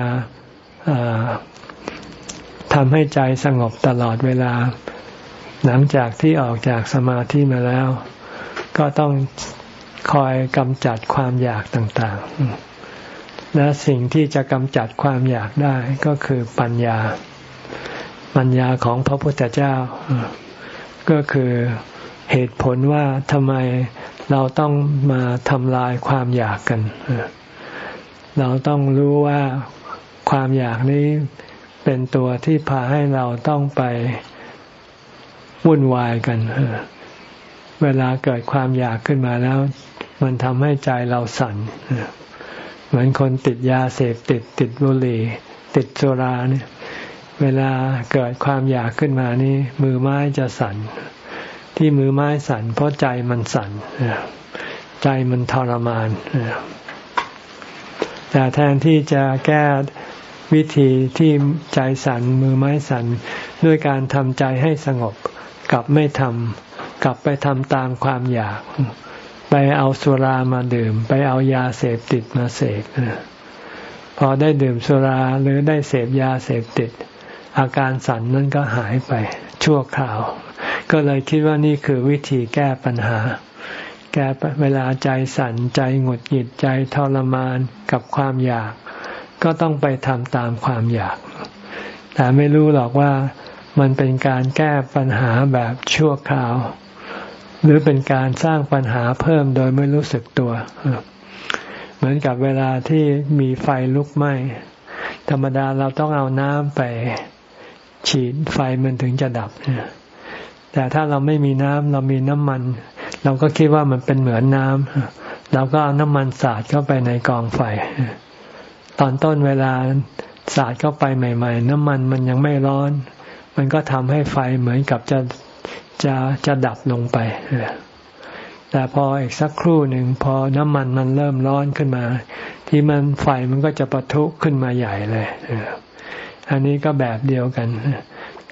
ทำให้ใจสงบตลอดเวลา หลังจากที่ออกจากสมาธิมาแล้ว ก็ต้องคอยกำจัดความอยากต่าง ๆ และสิ่งที่จะกำจัดความอยากได้ก็คือปัญญา ปัญญาของพระพุทธเจ้า ก็คือเหตุผลว่าทำไม เราต้องมาทำลายความอยากกัน เราต้องรู้ว่าความอยากนี้เป็นตัวที่พาให้เราต้องไปวุ่นวายกัน เวลาเกิดความอยากขึ้นมาแล้ว มันทำให้ใจเราสั่น เหมือนคนติดยาเสพติดติดบุหรี่ติดสุราเนี่ย เวลาเกิดความอยากขึ้นมานี่มือไม้จะสั่น ที่มือไม้สั่นเพราะใจมันสั่นใจมันทรมานแต่แทนที่จะแก้วิธีที่ใจสั่นมือไม้สั่นด้วยการทำใจให้สงบกลับไม่ทำกลับไปทำตามความอยาก ไปเอาสุรามาดื่ม ไปเอายาเสพติดมาเสพพอได้ดื่มสุราหรือได้เสพยาเสพติด อาการสั่นนั้นก็หายไปชั่วคราว ก็เลยคิดว่านี่คือวิธีแก้ปัญหา แก้เวลาใจสั่นใจหงุดหงิดใจทรมานกับความอยาก ก็ต้องไปทำตามความอยาก แต่ไม่รู้หรอกว่ามันเป็นการแก้ปัญหาแบบชั่วคราว หรือเป็นการสร้างปัญหาเพิ่มโดยไม่รู้สึกตัว เหมือนกับเวลาที่มีไฟลุกไหม้ธรรมดาเราต้องเอาน้ำไปฉีดไฟมันถึงจะดับ แต่ถ้าเราไม่มีน้ำเรามีน้ำมัน เราก็คิดว่ามันเป็นเหมือนน้ำเราก็เอาน้ำมันสาดเข้าไปในกองไฟ ตอนต้นเวลาสาดเข้าไปใหม่ ๆ น้ำมันมันยังไม่ร้อน มันก็ทำให้ไฟเหมือนกับจะจะจะดับลงไปแต่พออีกสักครู่หนึ่งพอน้ำมันมันเริ่มร้อนขึ้นมา ที่มันไฟมันก็จะปะทุขึ้นมาใหญ่เลยอันนี้ก็แบบเดียวกัน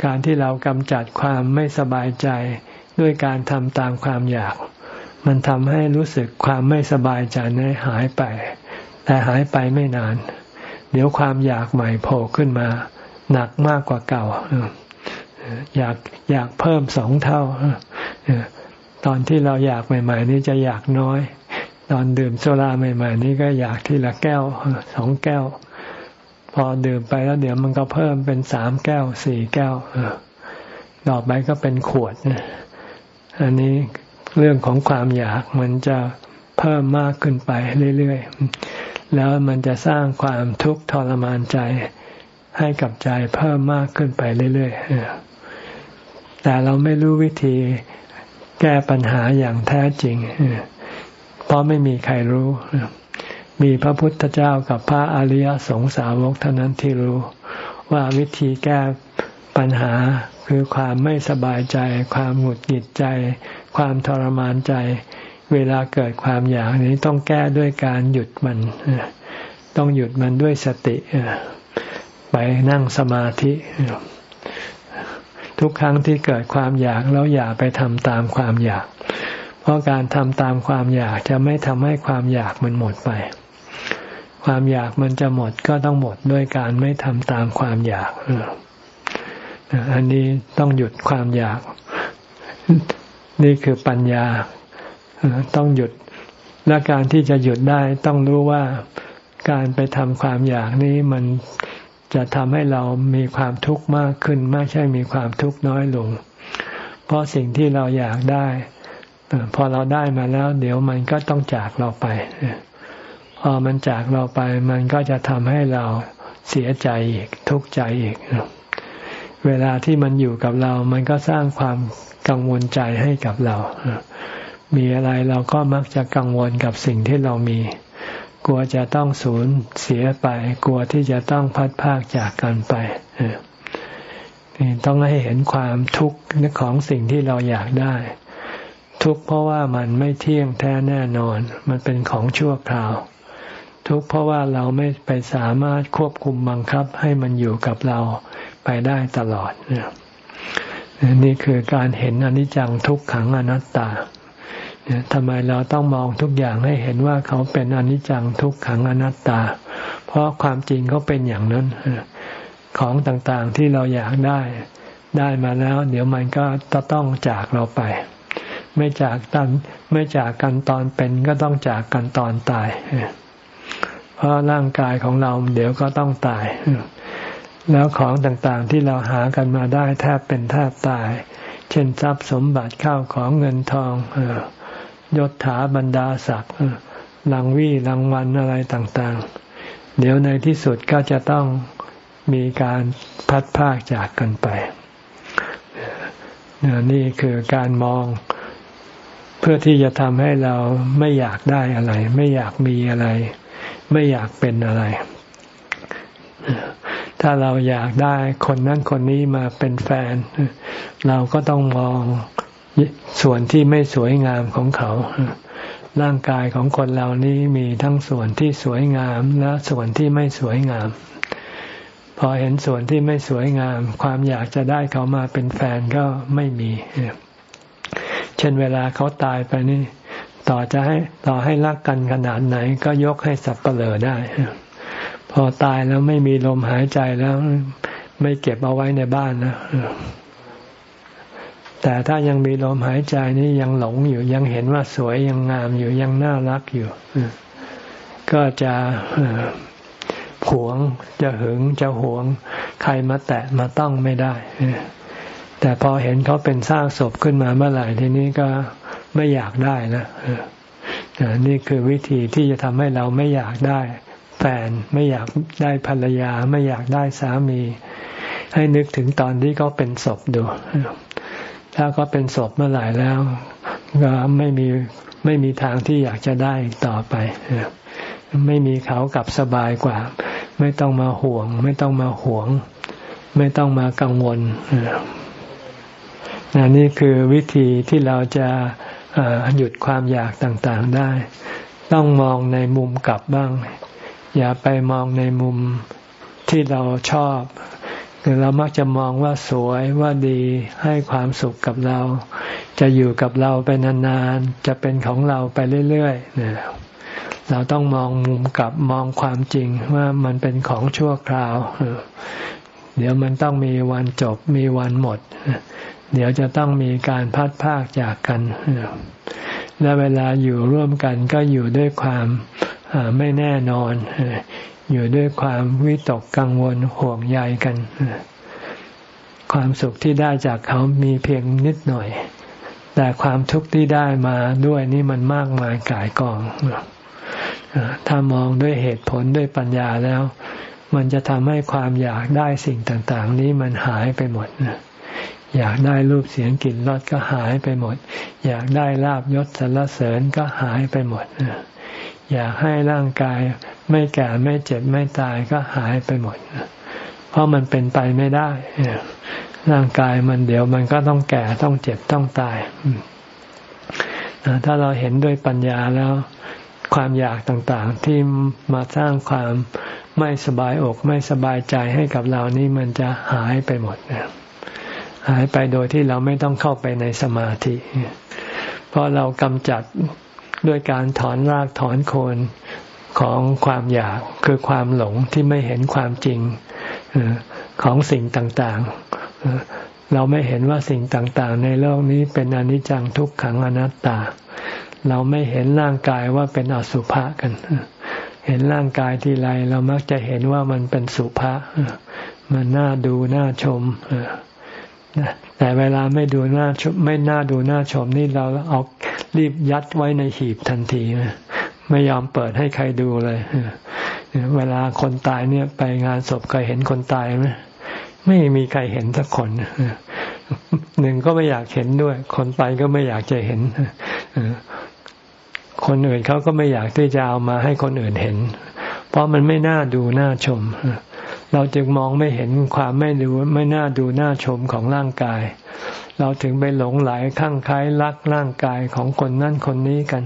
การที่เรากำจัดความไม่สบายใจด้วยการทำตามความอยาก มันทำให้รู้สึกความไม่สบายใจนั้นหายไป แต่หายไปไม่นาน เดี๋ยวความอยากใหม่โผล่ขึ้นมา หนักมากกว่าเก่าอยากอยากเพิ่มสองเท่าตอนที่เราอยากใหม่ ๆ นี่จะอยากน้อย ตอนดื่มโซดาใหม่ ๆ นี่ก็อยากทีละแก้วสองแก้ว พอดื่มไปแล้วเดี๋ยวมันก็เพิ่มเป็นสามแก้วสี่แก้วต่อไปก็เป็นขวดอันนี้เรื่องของความอยากมันจะเพิ่มมากขึ้นไปเรื่อยๆ แล้วมันจะสร้างความทุกข์ทรมานใจให้กับใจเพิ่มมากขึ้นไปเรื่อยๆ แต่เราไม่รู้วิธีแก้ปัญหาอย่างแท้จริง เพราะไม่มีใครรู้ มีพระพุทธเจ้ากับพระอริยสงสาวกเท่านั้นที่รู้ว่าวิธีแก้ปัญหาคือความไม่สบายใจ ความหงุดหงิดใจ ความทรมานใจ เวลาเกิดความอยากนี้ต้องแก้ด้วยการหยุดมัน ต้องหยุดมันด้วยสติ ไปนั่งสมาธิ ทุกครั้งที่เกิดความอยากแล้วอย่าไปทำตามความอยาก เพราะการทำตามความอยากจะไม่ทำให้ความอยากมันหมดไป ความอยากมันจะหมดก็ต้องหมดด้วยการไม่ทำตามความอยากอันนี้ต้องหยุดความอยาก นี่คือปัญญาต้องหยุดและการที่จะหยุดได้ต้องรู้ว่าการไปทำความอยากนี้มันจะทำให้เรามีความทุกข์มากขึ้นไม่ใช่มีความทุกข์น้อยลง เพราะสิ่งที่เราอยากได้ พอเราได้มาแล้ว เดี๋ยวมันก็ต้องจากเราไป พอมันจากเราไปมันก็จะทำให้เราเสียใจอีกทุกข์ใจอีก เวลาที่มันอยู่กับเรา มันก็สร้างความกังวลใจให้กับเรา มีอะไรเราก็มักจะกังวลกับสิ่งที่เรามี กลัวจะต้องสูญเสียไป กลัวที่จะต้องพัดพากจากกันไปต้องให้เห็นความทุกข์ของสิ่งที่เราอยากได้ ทุกข์เพราะว่ามันไม่เที่ยงแท้แน่นอน มันเป็นของชั่วคราว ทุกข์เพราะว่าเราไม่ไปสามารถควบคุมบังคับให้มันอยู่กับเราไปได้ตลอดนี่คือการเห็นอนิจจังทุกขังอนัตตาทำไมเราต้องมองทุกอย่างให้เห็นว่าเขาเป็นอนิจจังทุกขังอนัตตา เพราะความจริงเขาเป็นอย่างนั้น ของต่างๆที่เราอยากได้ ได้มาแล้ว เดี๋ยวมันก็จะต้องจากเราไป ไม่จากตอนไม่จากกันตอนเป็นก็ต้องจากกันตอนตาย เพราะร่างกายของเราเดี๋ยวก็ต้องตาย แล้วของต่างๆที่เราหากันมาได้แทบเป็นแทบตาย เช่นทรัพย์สมบัติข้าวของเงินทองยศถาบรรดาศักดิ์รางวี่รางวัลอะไรต่างๆ เดี๋ยวในที่สุดก็จะต้องมีการพัดพากจากกันไป นี่คือการมองเพื่อที่จะทำให้เราไม่อยากได้อะไร ไม่อยากมีอะไร ไม่อยากเป็นอะไร ถ้าเราอยากได้คนนั้นคนนี้มาเป็นแฟน เราก็ต้องมองส่วนที่ไม่สวยงามของเขา ร่างกายของคนเรานี้มีทั้งส่วนที่สวยงามและส่วนที่ไม่สวยงาม พอเห็นส่วนที่ไม่สวยงาม ความอยากจะได้เขามาเป็นแฟนก็ไม่มี เช่นเวลาเขาตายไปนี่ ต่อจะให้ต่อให้รักกันขนาดไหน ก็ยกให้สับเปลือได้ พอตายแล้วไม่มีลมหายใจแล้ว ไม่เก็บเอาไว้ในบ้านนะแต่ถ้ายังมีลมหายใจนี่ยังหลงอยู่ยังเห็นว่าสวยยังงามอยู่ยังน่ารักอยู่ ก็จะหวงจะหึงจะหวง ใครมาแตะมาต้องไม่ได้แต่พอเห็นเขาเป็นสร้างศพขึ้นมาเมื่อไหร่ทีนี้ก็ ไม่อยากได้นะนี่คือวิธีที่จะทำให้เราไม่อยากได้แฟนไม่อยากได้ภรรยา ไม่อยากได้สามี ให้นึกถึงตอนที่เขาเป็นศพดู ถ้าเขาเป็นศพเมื่อไหร่แล้ว ก็ไม่มีไม่มีทางที่อยากจะได้ต่อไปไม่มีเขากับสบายกว่า ไม่ต้องมาห่วง ไม่ต้องมาหวง ไม่ต้องมากังวลนี่คือวิธีที่เราจะ หยุดความอยากต่างๆได้ ต้องมองในมุมกลับบ้าง อย่าไปมองในมุมที่เราชอบคือเรามักจะมองว่าสวยว่าดีให้ความสุขกับเรา จะอยู่กับเราไปนานๆจะเป็นของเราไปเรื่อยๆเราต้องมองมุมกลับมองความจริงว่ามันเป็นของชั่วคราว เดี๋ยวมันต้องมีวันจบมีวันหมด เดี๋ยวจะต้องมีการพัดพากจากกันและเวลาอยู่ร่วมกันก็อยู่ด้วยความไม่แน่นอน อยู่ด้วยความวิตกกังวลห่วงใยกัน ความสุขที่ได้จากเขามีเพียงนิดหน่อย แต่ความทุกข์ที่ได้มาด้วยนี่มันมากมายกายกอง ถ้ามองด้วยเหตุผลด้วยปัญญาแล้ว มันจะทำให้ความอยากได้สิ่งต่าง ๆ นี้มันหายไปหมด อยากได้รูปเสียงกลิ่นรสก็หายไปหมด อยากได้ลาบยศสรรเสริญก็หายไปหมดอยากให้ร่างกายไม่แก่ไม่เจ็บไม่ตายก็หายไปหมด เพราะมันเป็นไปไม่ได้ร่างกายมันเดี๋ยวมันก็ต้องแก่ต้องเจ็บต้องตายถ้าเราเห็นด้วยปัญญาแล้ว ความอยากต่างๆ ที่มาสร้างความไม่สบายอกไม่สบายใจให้กับเรานี่มันจะหายไปหมด หายไปโดยที่เราไม่ต้องเข้าไปในสมาธิ เพราะเรากำจัดด้วยการถอนรากถอนโคนของความอยากคือความหลงที่ไม่เห็นความจริงของสิ่งต่างๆ เราไม่เห็นว่าสิ่งต่างๆ ในโลกนี้เป็นอนิจจังทุกขังอนัตตา เราไม่เห็นร่างกายว่าเป็นอสุภะกัน เห็นร่างกายทีไรเรามักจะเห็นว่ามันเป็นสุภะมันน่าดูน่าชม แต่เวลาไม่ดูหน้าชมไม่น่าดูหน้าชมนี่เราเอารีบยัดไว้ในหีบทันทีไม่ยอมเปิดให้ใครดูเลยเวลาคนตายเนี่ย ไปงานศพเคยเห็นคนตายไหมไม่มีใครเห็นสักคนหนึ่งก็ไม่อยากเห็นด้วย คนไปก็ไม่อยากจะเห็นคนอื่นเขาก็ไม่อยากที่จะเอามาให้คนอื่นเห็น เพราะมันไม่น่าดูน่าชม เราจึงมองไม่เห็นความไม่ดูไม่น่าดูน่าชมของร่างกาย เราถึงไปหลงไหลข้างคล้ายรักร่างกายของคนนั่นคนนี้กัน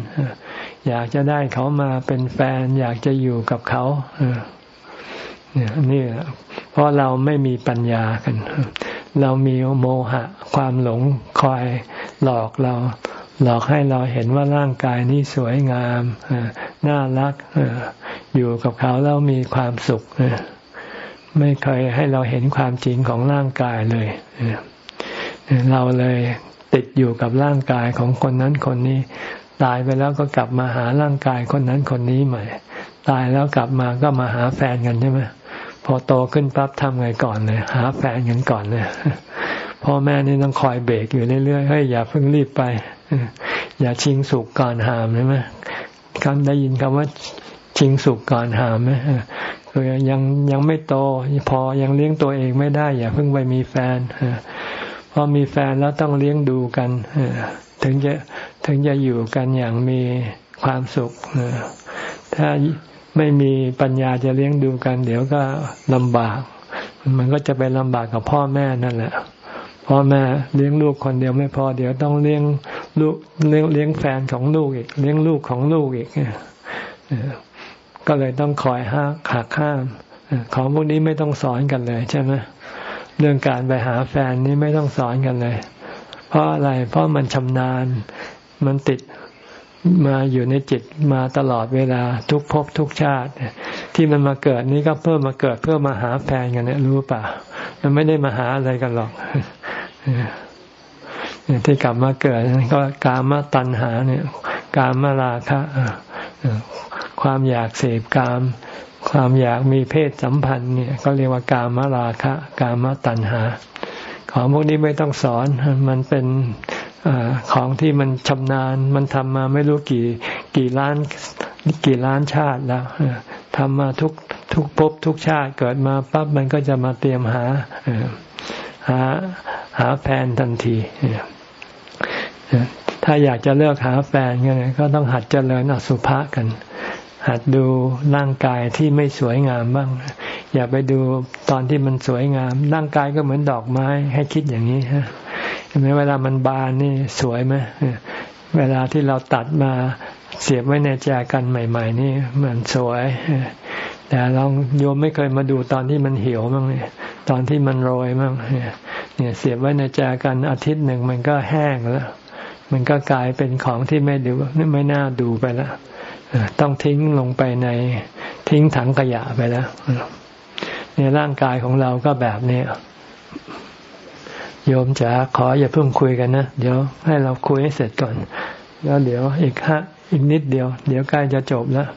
อยากจะได้เขามาเป็นแฟน อยากจะอยู่กับเขาเนี่ยนี่เพราะเราไม่มีปัญญากัน เรามีโมหะ ความหลงคอยหลอกเรา หลอกให้เราเห็นว่าร่างกายนี้สวยงามน่ารักอยู่กับเขาแล้วมีความสุข ไม่เคยให้เราเห็นความจริงของร่างกายเลยเราเลยติดอยู่กับร่างกายของคนนั้นคนนี้ ตายไปแล้วก็กลับมาหาร่างกายคนนั้นคนนี้ใหม่ ตายแล้วกลับมาก็มาหาแฟนกันใช่ไหมพอโตขึ้นปั๊บทำไงก่อนเลยหาแฟนกันก่อนเลยพ่อแม่นี่ต้องคอยเบรกอยู่เรื่อยๆเฮ้ยอย่าเพิ่งรีบไป อย่าชิงสุกก่อนหามใช่ไหมคำได้ยินคำว่าชิงสุกก่อนหามไหม คือยังยังไม่โตพอยังเลี้ยงตัวเองไม่ได้ อย่าเพิ่งไปมีแฟนพอมีแฟนแล้วต้องเลี้ยงดูกันถึงจะถึงจะอยู่กันอย่างมีความสุขถ้าไม่มีปัญญาจะเลี้ยงดูกัน เดี๋ยวก็ลำบาก มันก็จะไปลำบากกับพ่อแม่นั่นแหละพ่อแม่เลี้ยงลูกคนเดียวไม่พอเดี๋ยวต้องเลี้ยงลูกเลี้ยงเลี้ยงแฟนของลูกอีก เลี้ยงลูกของลูกอีก ก็เลยต้องคอยห้าหักข้าม ของพวกนี้ไม่ต้องสอนกันเลยใช่ไหมเรื่องการไปหาแฟนนี้ไม่ต้องสอนกันเลย เพราะอะไร เพราะมันชำนาญ มันติดมาอยู่ในจิตมาตลอดเวลาทุกภพทุกชาติ ที่มันมาเกิดนี้ก็เพื่อมาเกิดเพื่อมาหาแฟนกันเนี่ยรู้ป่ะมันไม่ได้มาหาอะไรกันหรอกที่กลับมาเกิดก็กามาตัณหาเนี่ย กามาราคะ ความอยากเสพกาม ความอยากมีเพศสัมพันธ์เนี่ยก็เรียกว่ากามราคะ กามตัณหา ของพวกนี้ไม่ต้องสอนมันเป็นอของที่มันชำนาญ มันทำมาไม่รู้กี่กี่ล้านกี่ล้านชาติแล้วทำมาทุกทุกภพทุกชาติเกิดมาปั๊บมันก็จะมาเตรียมหาหาหาแฟนทันที ถ้าอยากจะเลือกหาแฟนกันก็ต้องหัดเจริญอสุภะกัน หัดดูร่างกายที่ไม่สวยงามบ้าง อย่าไปดูตอนที่มันสวยงาม ร่างกายก็เหมือนดอกไม้ ให้คิดอย่างนี้ฮะเห็นไหมเวลามันบานนี่สวยไหมเวลาที่เราตัดมาเสียบไว้ในแจกันใหม่ ๆ นี่มันสวยแต่ลองโยมไม่เคยมาดูตอนที่มันเหี่ยวมั้งเนี่ยตอนที่มันโรยมั้งเนี่ย เสียบไว้ในแจกันอาทิตย์หนึ่งมันก็แห้งแล้ว มันก็กลายเป็นของที่ไม่ดูไม่น่าดูไปแล้ว ต้องทิ้งลงไปในทิ้งถังขยะไปแล้วในร่างกายของเราก็แบบนี้โยมจ๋าขออย่าเพิ่งคุยกันนะเดี๋ยวให้เราคุยให้เสร็จก่อน แล้วเดี๋ยวอีกฮะอีกนิดเดียว เดี๋ยวใกล้จะจบแล้ว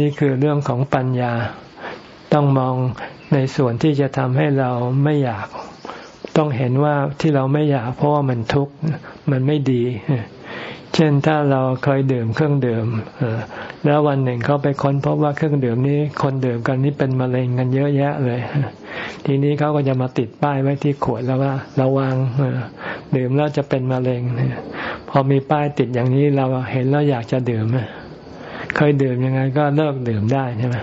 นี่คือเรื่องของปัญญาต้องมองในส่วนที่จะทำให้เราไม่อยาก ต้องเห็นว่าที่เราไม่อยากเพราะว่ามันทุกข์มันไม่ดี เช่นถ้าเราเคยดื่มเครื่องดื่มแล้ววันหนึ่งเขาไปค้นพบว่าเครื่องดื่มนี้คนดื่มกันนี้เป็นมะเร็งกันเยอะแยะเลย ทีนี้เขาก็จะมาติดป้ายไว้ที่ขวดแล้วว่า ระวังดื่มแล้วจะเป็นมะเร็งพอมีป้ายติดอย่างนี้เราเห็นแล้วอยากจะดื่มเคยดื่มยังไงก็เลิกดื่มได้ใช่ไหม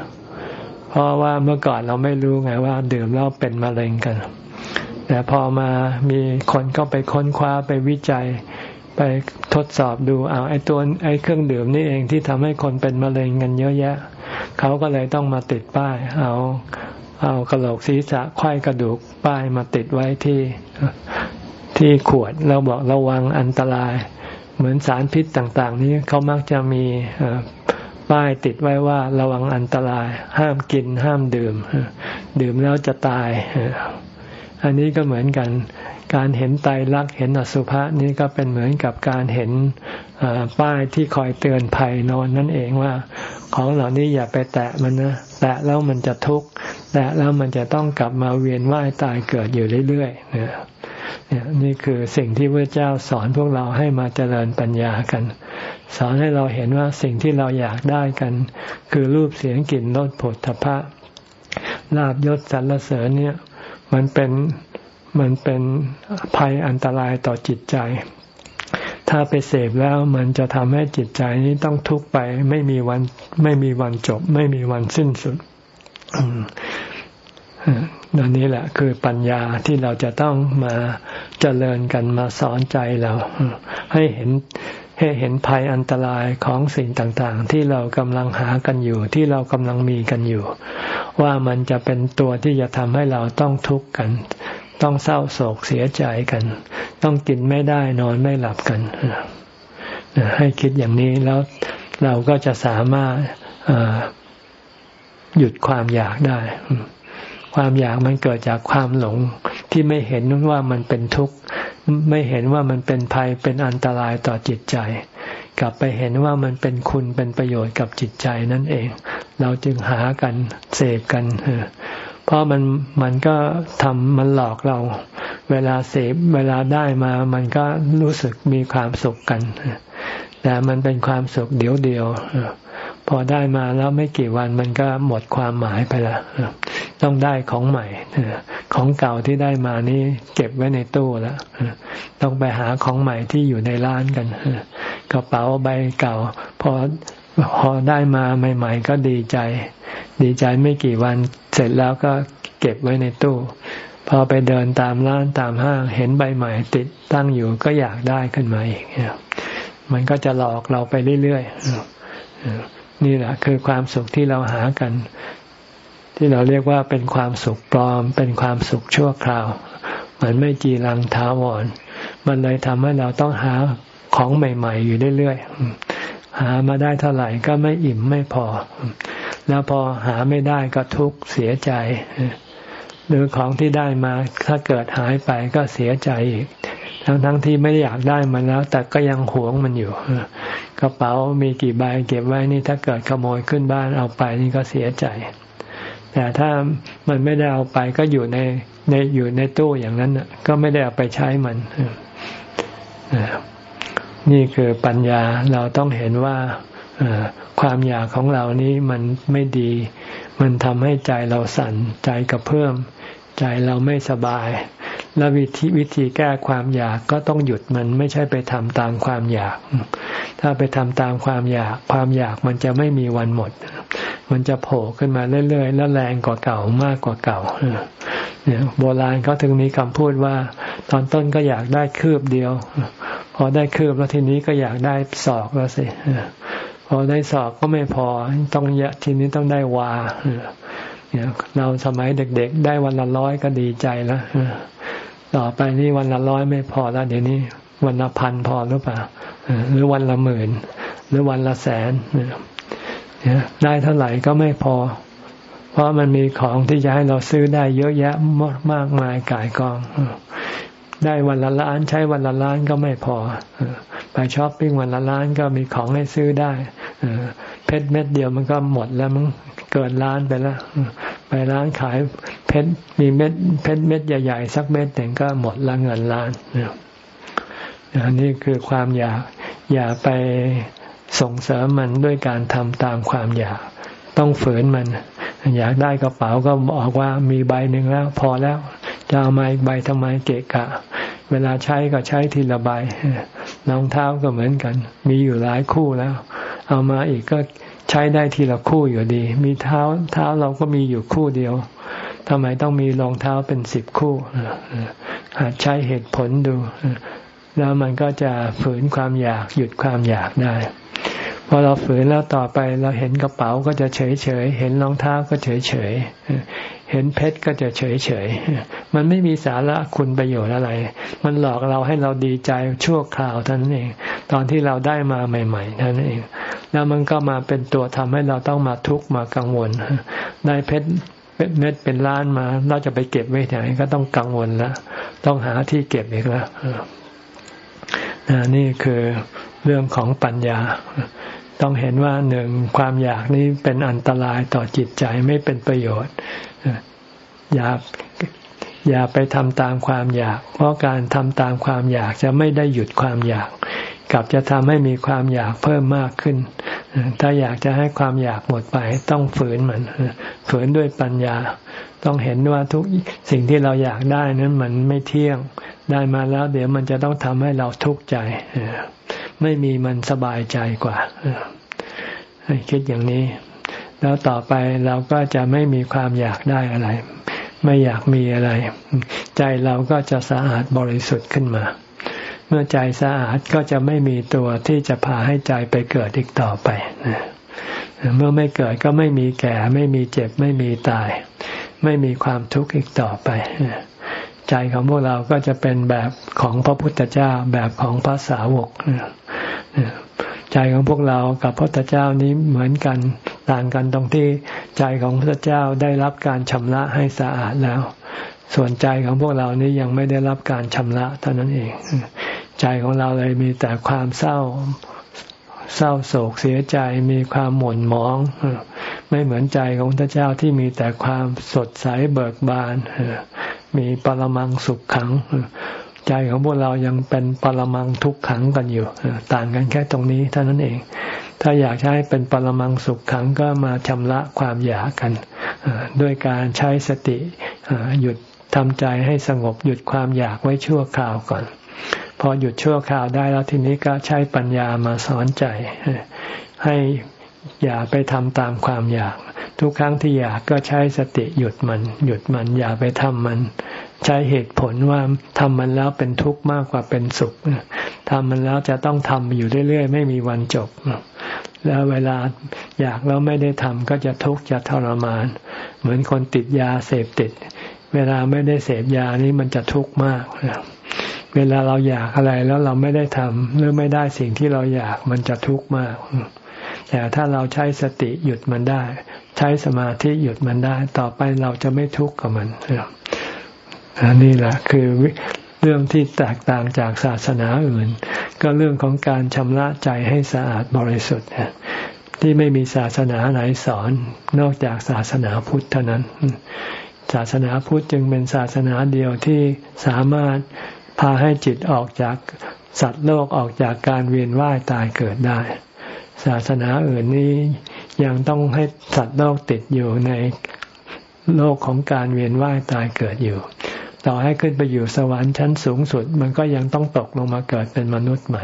เพราะว่าเมื่อก่อนเราไม่รู้ไงว่า ดื่มแล้วเป็นมะเร็งกันแต่พอมามีคนก็ไปค้นคว้าไปวิจัย ไปทดสอบดูเอาไอ้ตัวไอ้เครื่องดื่มนี่เองที่ทำให้คนเป็นมะเร็งกันเยอะแยะ เขาก็เลยต้องมาติดป้าย เอาเอากระโหลกศีรษะไข้กระดูกป้ายมาติดไว้ที่ที่ขวดเราบอกระวังอันตราย เหมือนสารพิษต่างๆ นี้เขามักจะมีป้ายติดไว้ว่าระวังอันตราย ห้ามกินห้ามดื่ม ดื่มแล้วจะตาย อันนี้ก็เหมือนกัน การเห็นไตรลักษณ์เห็นอสุภะนี่ก็เป็นเหมือนกับการเห็นป้ายที่คอยเตือนภัยนอนนั่นเองว่า ของเหล่านี้อย่าไปแตะมันนะแตะแล้วมันจะทุกข์แต่แล้วมันจะต้องกลับมาเวียนว่ายตายเกิดอยู่เรื่อยๆเนี่ยนี่คือสิ่งที่พระเจ้าสอนพวกเราให้มาเจริญปัญญากัน สอนให้เราเห็นว่าสิ่งที่เราอยากได้กัน คือรูปเสียงกลิ่นรสผลทพะลาบยศสรรเสริญเนี่ย มันเป็น มันเป็นภัยอันตรายต่อจิตใจ ถ้าไปเสพแล้วมันจะทำให้จิตใจนี้ต้องทุกข์ไปไม่มีวันไม่มีวันจบ ไม่มีวันสิ้นสุดนั่นนี้แหละ คือปัญญาที่เราจะต้องมาเจริญกันมาสอนใจเรา ให้เห็นให้เห็นภัยอันตรายของสิ่งต่างๆ ที่เรากำลังหากันอยู่ ที่เรากำลังมีกันอยู่ ว่ามันจะเป็นตัวที่จะทำให้เราต้องทุกข์กัน ต้องเศร้าโศกเสียใจกัน ต้องกินไม่ได้นอนไม่หลับกันให้คิดอย่างนี้แล้วเราก็จะสามารถหยุดความอยากได้ ความอยากมันเกิดจากความหลงที่ไม่เห็นว่ามันเป็นทุกข์ ไม่เห็นว่ามันเป็นภัยเป็นอันตรายต่อจิตใจ กลับไปเห็นว่ามันเป็นคุณเป็นประโยชน์กับจิตใจนั่นเอง เราจึงหากันเสพกัน เพราะมันมันก็ทำมันหลอกเรา เวลาเสพเวลาได้มา มันก็รู้สึกมีความสุขกัน แต่มันเป็นความสุขเดียวเดียวพอได้มาแล้วไม่กี่วันมันก็หมดความหมายไปแล้วต้องได้ของใหม่ของเก่าที่ได้มานี่เก็บไว้ในตู้แล้วต้องไปหาของใหม่ที่อยู่ในร้านกันกระเป๋าใบเก่า พอพอได้มาใหม่ ๆ ก็ดีใจ ดีใจไม่กี่วัน เสร็จแล้วก็เก็บไว้ในตู้ พอไปเดินตามร้านตามห้าง เห็นใบใหม่ติดตั้งอยู่ก็อยากได้ขึ้นมาอีกมันก็จะหลอกเราไปเรื่อยๆนี่แหละคือความสุขที่เราหากัน ที่เราเรียกว่าเป็นความสุขปลอม เป็นความสุขชั่วคราว มันไม่จีรังท้าวรมันเลยทำให้เราต้องหาของใหม่ ๆ อยู่เรื่อยๆหามาได้เท่าไหร่ก็ไม่อิ่มไม่พอ แล้วพอหาไม่ได้ก็ทุกข์เสียใจ หรือของที่ได้มาถ้าเกิดหายไปก็เสียใจอีก ทั้งทั้งที่ไม่ได้อยากได้มันแล้ว แต่ก็ยังหวงมันอยู่กระเป๋ามีกี่ใบเก็บไว้นี่ถ้าเกิดขโมยขึ้นบ้านเอาไปนี่ก็เสียใจ แต่ถ้ามันไม่ได้เอาไปก็อยู่ในในอยู่ในตู้อย่างนั้นก็ไม่ได้เอาไปใช้มันนี่คือปัญญาเราต้องเห็นว่า ความอยากของเรานี้มันไม่ดี มันทำให้ใจเราสั่นใจกระเพื่อมใจเราไม่สบาย แล้ววิธีวิธีแก้ความอยากก็ต้องหยุดมันไม่ใช่ไปทำตามความอยาก ถ้าไปทำตามความอยาก ความอยากมันจะไม่มีวันหมด มันจะโผล่ขึ้นมาเรื่อยๆ แล้วแรงกว่าเก่ามากกว่าเก่าเนี่ยโบราณเขาถึงมีคำพูดว่า ตอนต้นก็อยากได้คืบเดียว พอได้คืบแล้วทีนี้ก็อยากได้ศอกแล้วสิ อได้ศอกก็ไม่พอต้องเยอะทีนี้ต้องได้วาเนี่ยเราสมัยเด็กๆ ได้วันละร้อยก็ดีใจแล้วต่อไปนี่วันละร้อยไม่พอแล้วเดี๋ยวนี้ วันละพันพอหรือเปล่าหรือวันละหมื่น หรือวันละแสนได้เท่าไหร่ก็ไม่พอ เพราะมันมีของที่จะให้เราซื้อได้เยอะแยะมากมายกายกอง ได้วันละล้านใช้วันละล้านก็ไม่พอ ไปช้อปปิ้งวันละล้านก็มีของให้ซื้อได้เพชรเม็ดเดียวมันก็หมดแล้วมันเกินล้านไปแล้ว ไปร้านขายเพชรมีเม็ดเพชรเม็ดใหญ่ๆสักเม็ดหนึ่งก็หมดละเงินล้านอันนี้คือความอยากอย่าไปส่งเสริมมันด้วยการทำตามความอยาก ต้องฝืนมัน อยากได้กระเป๋าก็บอกว่ามีใบหนึ่งแล้ว พอแล้ว จะเอามาอีกใบทำไมเกะกะ เวลาใช้ก็ใช้ทีละใบรองเท้าก็เหมือนกัน มีอยู่หลายคู่แล้ว เอามาอีกก็ใช้ได้ทีละคู่อยู่ดี มีเท้าเท้าเราก็มีอยู่คู่เดียวทำไมต้องมีรองเท้าเป็นสิบคู่หัดใช้เหตุผลดู แล้วมันก็จะฝืนความอยากหยุดความอยากได้ พอเราฝืนแล้วต่อไปเราเห็นกระเป๋าก็จะเฉยเฉยเห็นรองเท้าก็เฉยเฉยเห็นเพชรก็จะเฉยเฉยมันไม่มีสาระคุณประโยชน์อะไร มันหลอกเราให้เราดีใจชั่วคราวเท่านั้นเอง ตอนที่เราได้มาใหม่ๆเท่านั้นเอง แล้วมันก็มาเป็นตัวทำให้เราต้องมาทุกข์มากังวล ได้เพชรเป็นเม็ดเป็นล้านมาเราจะไปเก็บไว้ไหนก็ต้องกังวลแล้วต้องหาที่เก็บอีกแล้วนี่คือ เรื่องของปัญญา ต้องเห็นว่าหนึ่งความอยากนี้เป็นอันตรายต่อจิตใจไม่เป็นประโยชน์ อย่าอย่าไปทำตามความอยาก เพราะการทำตามความอยากจะไม่ได้หยุดความอยาก กลับจะทำให้มีความอยากเพิ่มมากขึ้น ถ้าอยากจะให้ความอยากหมดไปต้องฝืนมัน ฝืนด้วยปัญญา ต้องเห็นว่าทุกสิ่งที่เราอยากได้นั้นมันไม่เที่ยง ได้มาแล้วเดี๋ยวมันจะต้องทำให้เราทุกข์ใจ ไม่มีมันสบายใจกว่าให้คิดอย่างนี้ แล้วต่อไปเราก็จะไม่มีความอยากได้อะไร ไม่อยากมีอะไร ใจเราก็จะสะอาดบริสุทธิ์ขึ้นมา เมื่อใจสะอาดก็จะไม่มีตัวที่จะพาให้ใจไปเกิดอีกต่อไปเมื่อไม่เกิดก็ไม่มีแก่ ไม่มีเจ็บ ไม่มีตาย ไม่มีความทุกข์อีกต่อไปใจของพวกเราก็จะเป็นแบบของพระพุทธเจ้าแบบของพระสาวก ใจของพวกเรากับพระพุทธเจ้านี้เหมือนกันต่างกันตรงที่ใจของพระพุทธเจ้าได้รับการชำระให้สะอาดแล้ว ส่วนใจของพวกเรานี้ยังไม่ได้รับการชำระเท่านั้นเอง ใจของเราเลยมีแต่ความเศร้าเศร้าโศกเสียใจมีความหม่นหมอง ไม่เหมือนใจของพระเจ้าที่มีแต่ความสดใสเบิกบานมีปรมังสุขขัง ใจของพวกเรายังเป็นปรมังทุกขังกันอยู่ต่างกันแค่ตรงนี้เท่านั้นเอง ถ้าอยากให้เป็นปรมังสุขขังก็มาชำระความอยากกันด้วยการใช้สติหยุดทำใจให้สงบหยุดความอยากไว้ชั่วคราวก่อน พอหยุดชั่วคราวได้แล้วทีนี้ก็ใช้ปัญญามาสอนใจ ให้อย่าไปทำตามความอยาก ทุกครั้งที่อยากก็ใช้สติหยุดมัน หยุดมันอย่าไปทำมัน ใช้เหตุผลว่าทำมันแล้วเป็นทุกข์มากกว่าเป็นสุขทำมันแล้วจะต้องทำอยู่เรื่อยๆ ไม่มีวันจบ แล้วเวลาอยากแล้วไม่ได้ทำก็จะทุกข์จะทรมาน เหมือนคนติดยาเสพติด เวลาไม่ได้เสพยานี้มันจะทุกข์มากเวลาเราอยากอะไรแล้วเราไม่ได้ทำหรือไม่ได้สิ่งที่เราอยากมันจะทุกข์มาก แต่ถ้าเราใช้สติหยุดมันได้ ใช้สมาธิหยุดมันได้ ต่อไปเราจะไม่ทุกข์กับมันอั นนี้แหละคือเรื่องที่แตกต่างจากศาสนาอื่น ก็เรื่องของการชำระใจให้สะอาดบริสุทธิ์ที่ไม่มีศาสนาไหนสอนนอกจากศาสนาพุทธเท่านั้น ศาสนาพุทธจึงเป็นศาสนาเดียวที่สามารถพาให้จิตออกจากสัตว์โลกออกจากการเวียนว่ายตายเกิดได้ ศาสนาอื่นนี้ยังต้องให้สัตว์โลกติดอยู่ในโลกของการเวียนว่ายตายเกิดอยู่ ต่อให้ขึ้นไปอยู่สวรรค์ชั้นสูงสุด มันก็ยังต้องตกลงมาเกิดเป็นมนุษย์ใหม่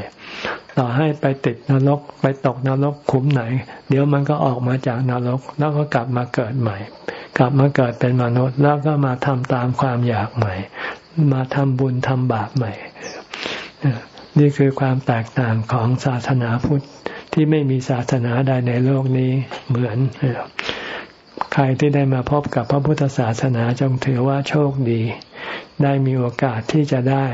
ต่อให้ไปติดนรกไปตกนรกขุมไหน เดี๋ยวมันก็ออกมาจากนรกแล้วก็กลับมาเกิดใหม่ กลับมาเกิดเป็นมนุษย์แล้วก็มาทำตามความอยากใหม่ มาทำบุญทำบาปใหม่ นี่คือความแตกต่างของศาสนาพุทธที่ไม่มีศาสนาใดในโลกนี้เหมือน ใครที่ได้มาพบกับพระพุทธศาสนาจงถือว่าโชคดี ได้มีโอกาสที่จะได้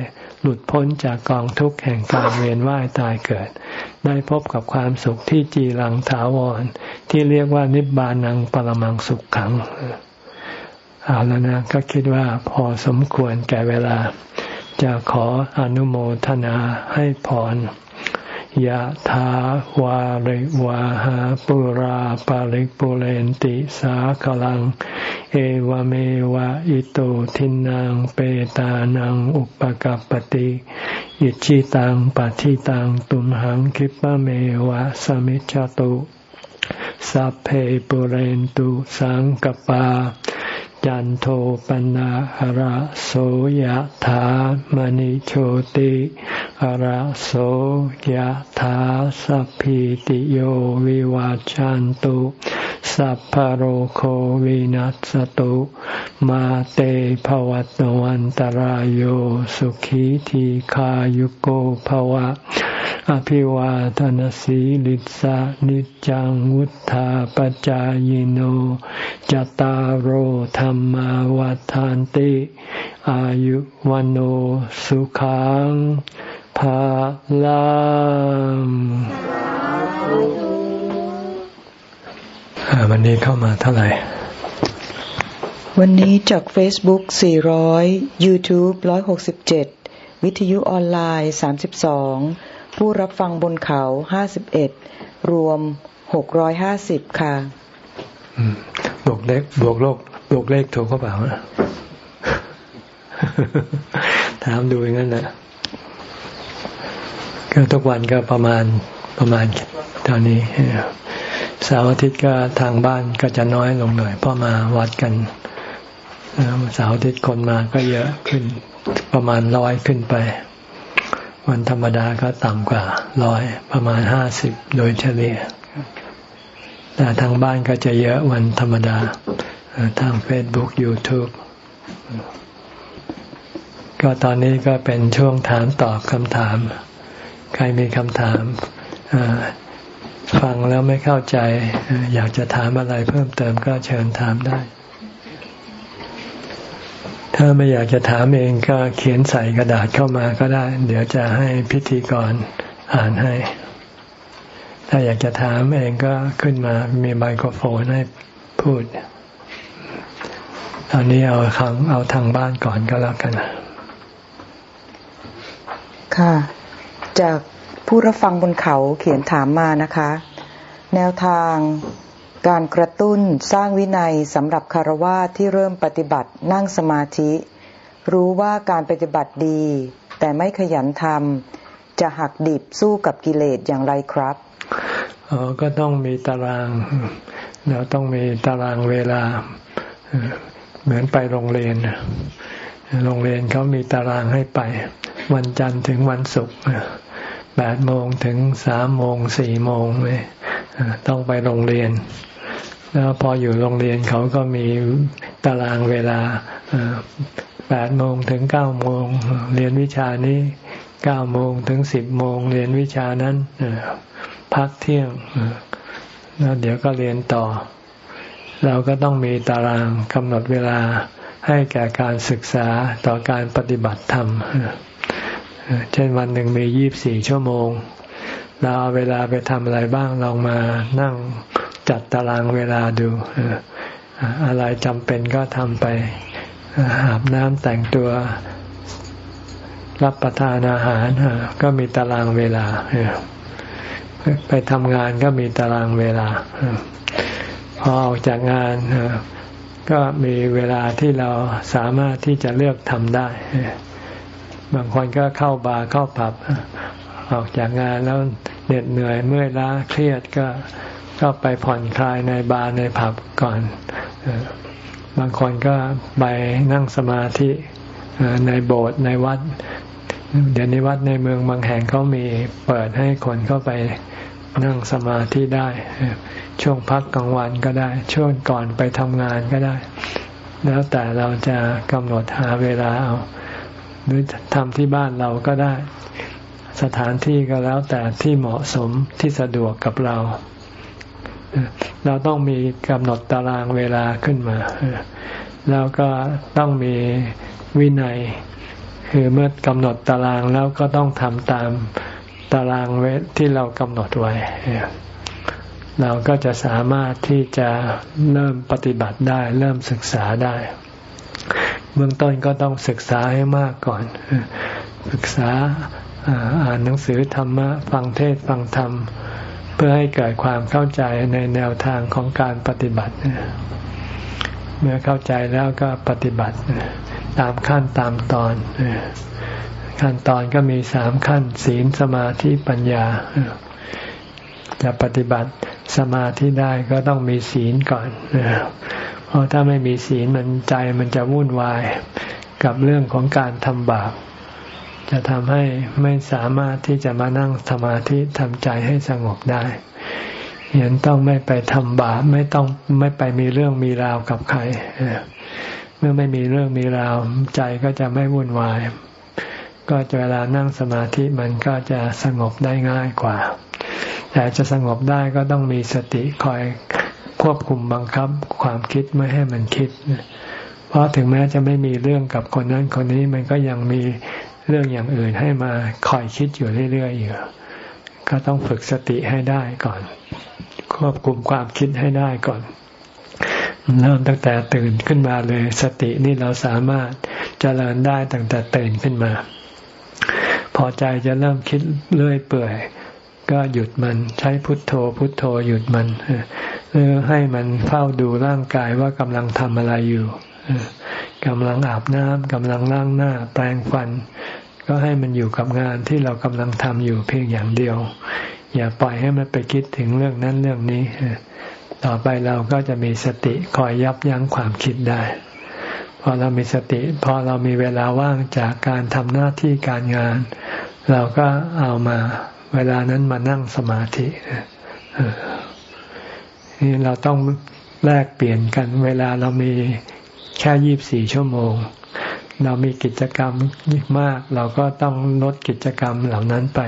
หลุดพ้นจากกองทุกข์แห่งการเวียนว่ายตายเกิด ได้พบกับความสุขที่จีรังถาวร ที่เรียกว่านิบานังปรมังสุขขังเอาแล้วนะก็คิดว่าพอสมควรแก่เวลา จะขออนุโมทนาให้พร ยะถาวาริวาหาปุราปาริกปุเรนติสาขลัง เอวเมวะอิโตทินังเปตานังอุปกัปติอิชิตังปฏิตังตุมหังคิปะเมวะสมิจจตุสัพเพปุเรนตุสังกปา จันโทปนะหระโสยถามณิโชติหระโสยถาสัพพิติโยวิวาจันตุ สัพพโรโควินัสตุ มาเตภวัตวันตารโยสุขีทีขายุโกภวะ อภิวาทนสีลิสานิจังวุธาปจายโนจตารโหธรรมวาทานติ อายุวันโอสุขังภาลัง วันนี้เข้ามาเท่าไหร่ วันนี้จาก Facebook 400 YouTube 167 วิทยุออนไลน์ 32 ผู้รับฟังบนเขา 51 รวมหกร้อยห้าสิบค่ะบวกเลขบวกโลกบวกเลขถูกเขาเปล่าถามดูอย่างนั้นแหละก็ทุกวันก็ประมาณประมาณเท่านี้ เสาร์อาทิตย์ก็ทางบ้านก็จะน้อยลงหน่อยเพราะมาวัดกันเสาร์อาทิตย์คนมาก็เยอะขึ้นประมาณร้อยขึ้นไป วันธรรมดาก็ต่ำกว่าร้อยประมาณห้าสิบโดยเฉลี่ยแต่ทางบ้านก็จะเยอะวันธรรมดาทางเฟซบุ๊กยูทูบก็ตอนนี้ก็เป็นช่วงถามตอบคำถาม ใครมีคำถาม ฟังแล้วไม่เข้าใจ อยากจะถามอะไรเพิ่มเติมก็เชิญถามได้ ถ้าไม่อยากจะถามเองก็เขียนใส่กระดาษเข้ามาก็ได้ เดี๋ยวจะให้พิธีกรอ่านให้ ถ้าอยากจะถามเองก็ขึ้นมามีไมโครโฟนให้พูดตอนนี้เอาทางเอาทางบ้านก่อนก็แล้วกัน ค่ะ จาก ผู้รับฟังบนเขาเขียนถามมานะคะ แนวทางการกระตุ้นสร้างวินัยสำหรับคารวะที่เริ่มปฏิบัตินั่งสมาธิ รู้ว่าการปฏิบัติดี แต่ไม่ขยันทำจะหักดิบสู้กับกิเลสอย่างไรครับอ๋อก็ต้องมีตารางเราต้องมีตารางเวลา เหมือนไปโรงเรียนโรงเรียนเขามีตารางให้ไป วันจันทร์ถึงวันศุกร์ แปดโมงถึงสามโมงสี่โมงเลยต้องไปโรงเรียน แล้วพออยู่โรงเรียนเขาก็มีตารางเวลาแปดโมงถึงเก้าโมงเรียนวิชานี้เก้าโมงถึงสิบโมงเรียนวิชานั้นพักเที่ยงแล้วเดี๋ยวก็เรียนต่อ เราก็ต้องมีตารางกำหนดเวลาให้แก่การศึกษาต่อการปฏิบัติธรรม เช่นวันหนึ่งมียี่บสี่ชั่วโมง เราเอาเวลาไปทำอะไรบ้างลองมานั่งจัดตารางเวลาดูอะไรจำเป็นก็ทำไปอาบน้ำแต่งตัวรับประทานอาหารก็มีตารางเวลาไปทำงานก็มีตารางเวลาพอออกจากงานก็มีเวลาที่เราสามารถที่จะเลือกทำได้ บางคนก็เข้าบาร์เข้าผับ ออกจากงานแล้วเหน็ดเหนื่อยเมื่อยล้าเครียดก็ก็ไปผ่อนคลายในบาร์ในผับก่อน บางคนก็ไปนั่งสมาธิในโบสถ์ในวัด เดี๋ยวนี้วัดในเมืองบางแห่งเขามีเปิดให้คนเข้าไปนั่งสมาธิได้ ช่วงพักกลางวันก็ได้ ช่วงก่อนไปทำงานก็ได้ แล้วแต่เราจะกำหนดหาเวลาเอา หรือทำที่บ้านเราก็ได้ สถานที่ก็แล้วแต่ที่เหมาะสมที่สะดวกกับเรา เราต้องมีกำหนดตารางเวลาขึ้นมา แล้วก็ต้องมีวินัย คือเมื่อกำหนดตารางแล้วก็ต้องทำตามตารางเวทที่เรากำหนดไว้ เราก็จะสามารถที่จะเริ่มปฏิบัติได้ เริ่มศึกษาได้ เบื้องต้นก็ต้องศึกษาให้มากก่อน ศึกษาอ่านหนังสือธรรมะฟังเทศฟังธรรม เพื่อให้เกิดความเข้าใจในแนวทางของการปฏิบัติ เมื่อเข้าใจแล้วก็ปฏิบัติตามขั้นตามตอน ขั้นตอนก็มีสามขั้น ศีลสมาธิปัญญา จะปฏิบัติสมาธิได้ก็ต้องมีศีลก่อน ราะถ้าไม่มีศีลมันใจมันจะวุ่นวายกับเรื่องของการทำบาปจะทำให้ไม่สามารถที่จะมานั่งสมาธิทำใจให้สงบได้ยันต้องไม่ไปทำบาปไม่ต้องไม่ไปมีเรื่องมีราวกับใครเมื่อไม่มีเรื่องมีราวใจก็จะไม่วุ่นวาย ก็จะเวลานั่งสมาธิมันก็จะสงบได้ง่ายกว่า แต่จะสงบได้ก็ต้องมีสติคอย ควบคุมบังคับความคิดไม่ให้มันคิด เพราะถึงแม้จะไม่มีเรื่องกับคนนั้นคนนี้มันก็ยังมีเรื่องอย่างอื่นให้มาคอยคิดอยู่เรื่อยๆอยู่ก็ต้องฝึกสติให้ได้ก่อน ควบคุมความคิดให้ได้ก่อน เริ่มตั้งแต่ตื่นขึ้นมาเลย สตินี่เราสามารถเจริญได้ตั้งแต่ตื่นขึ้นมา พอใจจะเริ่มคิดเลื่อยเปื่อย ก็หยุดมันใช้พุทโธ พุทโธหยุดมัน เออให้มันเฝ้าดูร่างกายว่ากำลังทำอะไรอยู่กำลังอาบน้ำกำลังล้างหน้า แปรงฟัน ก็ให้มันอยู่กับงานที่เรากำลังทำอยู่เพียงอย่างเดียว อย่าปล่อยให้มันไปคิดถึงเรื่องนั้นเรื่องนี้ ต่อไปเราก็จะมีสติคอยยับยั้งความคิดได้ พอเรามีสติ พอเรามีเวลาว่างจากการทำหน้าที่การงาน เราก็เอามาเวลานั้นมานั่งสมาธิ นี่เราต้องแลกเปลี่ยนกัน เวลาเรามีแค่ยี่บสี่ชั่วโมง เรามีกิจกรรมมาก เราก็ต้องลดกิจกรรมเหล่านั้นไป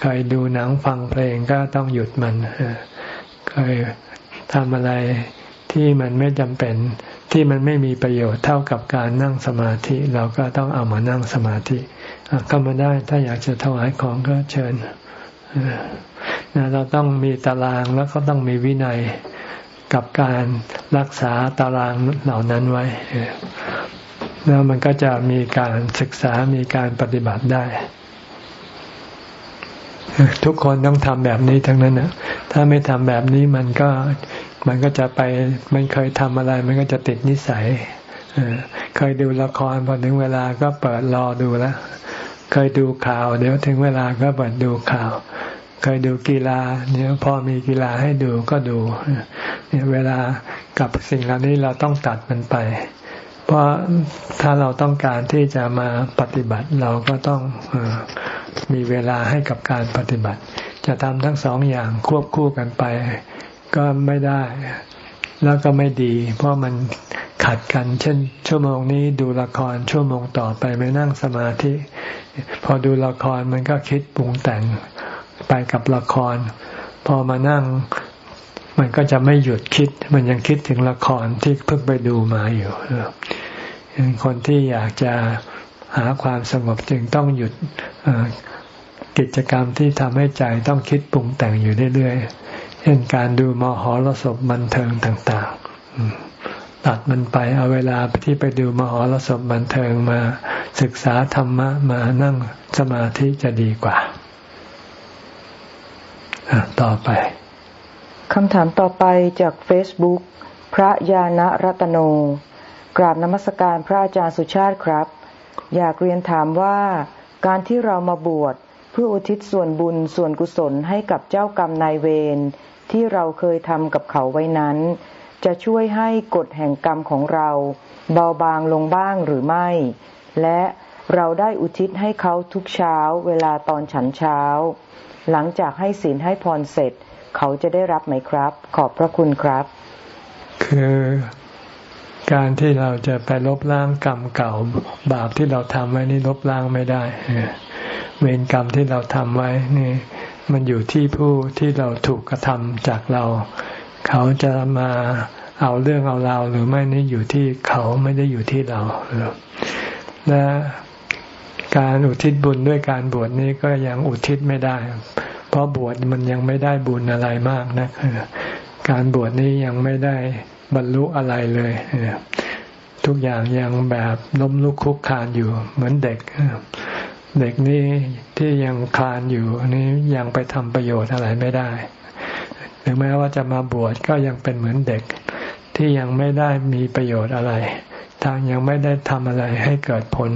เคยดูหนังฟังเพลงก็ต้องหยุดมันเคยทำอะไรที่มันไม่จำเป็นที่มันไม่มีประโยชน์เท่ากับการนั่งสมาธิ เราก็ต้องเอามานั่งสมาธิเข้ามาได้ถ้าอยากจะถวายของก็เชิญ เราต้องมีตารางแล้วก็ต้องมีวินัยกับการรักษาตารางเหล่านั้นไว้ แล้วมันก็จะมีการศึกษามีการปฏิบัติได้ ทุกคนต้องทำแบบนี้ทั้งนั้นนะถ้าไม่ทำแบบนี้มันก็มันก็จะไปมันเคยทำอะไร มันก็จะติดนิสัยเคยดูละครพอถึงเวลาก็เปิดรอดูแล้ว เคยดูข่าว เดี๋ยวถึงเวลาก็เปิดดูข่าว เคยดูกีฬาเนี่ยพอมีกีฬาให้ดูก็ดูเนี่ยเวลากับสิ่งเหล่านี้เราต้องตัดมันไป เพราะถ้าเราต้องการที่จะมาปฏิบัติเราก็ต้องอมีเวลาให้กับการปฏิบัติ จะทำทั้งสองอย่างควบคู่กันไป ก็ไม่ได้ แล้วก็ไม่ดี เพราะมันขัดกัน เช่น ชั่วโมงนี้ดูละครชั่วโมงต่อไปไม่นั่งสมาธิ พอดูละครมันก็คิดปรุงแต่ง ไปกับละคร พอมานั่ง มันก็จะไม่หยุดคิด มันยังคิดถึงละครที่เพิ่งไปดูมาอยู่คนที่อยากจะหาความสงบจึงต้องหยุดกิจกรรมที่ทำให้ใจต้องคิดปรุงแต่งอยู่เรื่อยๆ เช่นการดูมหรสพบันเทิงต่าง ๆ ตัดมันไปเอาเวลาที่ไปดูมหรสพบันเทิงมาศึกษาธรรมะมานั่งสมาธิจะดีกว่า ต่อไปคำถามต่อไปจากเฟซบุ๊กพระยาณรัตโน กราบนมัสการพระอาจารย์สุชาติครับ อยากเรียนถามว่า การที่เรามาบวชเพื่ออุทิศส่วนบุญส่วนกุศลให้กับเจ้ากรรมนายเวรที่เราเคยทำกับเขาไว้นั้น จะช่วยให้กฎแห่งกรรมของเรา เบาบางลงบ้างหรือไม่ และเราได้อุทิศให้เขาทุกเช้าเวลาตอนฉันเช้า หลังจากให้ศีลให้พรเสร็จ เขาจะได้รับไหมครับ ขอบพระคุณครับ คือการที่เราจะไปลบล้างกรรมเก่า บาปที่เราทำไว้นี่ลบล้างไม่ได้เวรกรรมที่เราทำไว้นี่ มันอยู่ที่ผู้ที่เราถูกกระทำจากเรา เขาจะมาเอาเรื่องเอาราวหรือไม่นี่อยู่ที่เขาไม่ได้อยู่ที่เราและ การอุทิศบุญด้วยการบวชนี้ก็ยังอุทิศไม่ได้ เพราะบวชมันยังไม่ได้บุญอะไรมากนะการบวชนี้ยังไม่ได้บรรลุอะไรเลยทุกอย่างยังแบบล้มลุกคุกคานอยู่ เหมือนเด็ก เด็กนี่ที่ยังคลานอยู่นี้ยังไปทำประโยชน์อะไรไม่ได้ถึงแม้ว่าจะมาบวชก็ยังเป็นเหมือนเด็ก ที่ยังไม่ได้มีประโยชน์อะไร ทางยังไม่ได้ทำอะไรให้เกิดผล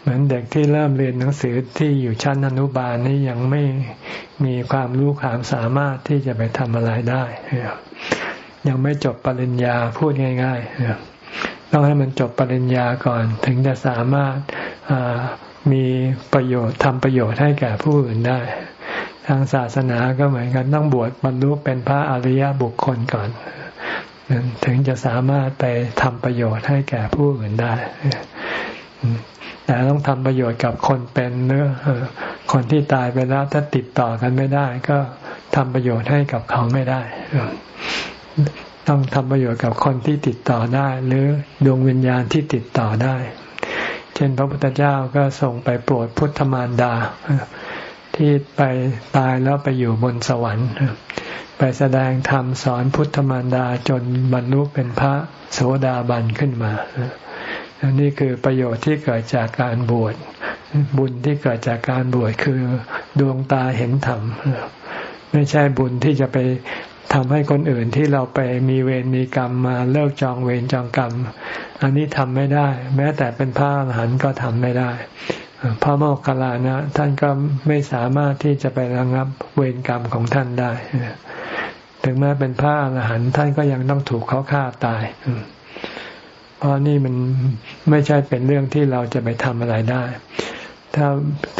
เหมือนเด็กที่เริ่มเรียนหนังสือที่อยู่ชั้นอนุบาลนี่ยังไม่มีความรู้ความสามารถที่จะไปทำอะไรได้ ยังไม่จบปริญญาพูดง่ายๆต้องให้มันจบปริญญาก่อน ถึงจะสามารถมีประโยชน์ทำประโยชน์ให้แก่ผู้อื่นได้ ทางศาสนาก็เหมือนกันต้องบวชบรรลุเป็นพระอริยบุคคลก่อนถึงจะสามารถไปทำประโยชน์ให้แก่ผู้อื่นได้ แต่ต้องทำประโยชน์กับคนเป็นเนื้อคนที่ตายไปแล้วถ้าติดต่อกันไม่ได้ ก็ทำประโยชน์ให้กับเขาไม่ได้ ต้องทำประโยชน์กับคนที่ติดต่อได้ หรือดวงวิญญาณที่ติดต่อได้ เช่น พระพุทธเจ้าก็ส่งไปโปรดพุทธมารดา ที่ไปตายแล้วไปอยู่บนสวรรค์ไปแสดงธรรมสอนพุทธมารดาจนบรรลุเป็นพระโสดาบันขึ้นมา นนี้คือประโยชน์ที่เกิดจากการบวชบุญที่เกิดจากการบวชคือดวงตาเห็นธรรม ไม่ใช่บุญที่จะไปทำให้คนอื่นที่เราไปมีเวรมีกรรมมาเลิกจองเวรจองกรรม อันนี้ทำไม่ได้ แม้แต่เป็นพระอรหันต์ก็ทำไม่ได้ พระโมคคัลลานะท่านก็ไม่สามารถที่จะไประงับเวรกรรมของท่านได้ ถึงแม้เป็นพระอรหันต์ท่านก็ยังต้องถูกเขาฆ่าตาย เพราะนี่มันไม่ใช่เป็นเรื่องที่เราจะไปทำอะไรได้ ถ้า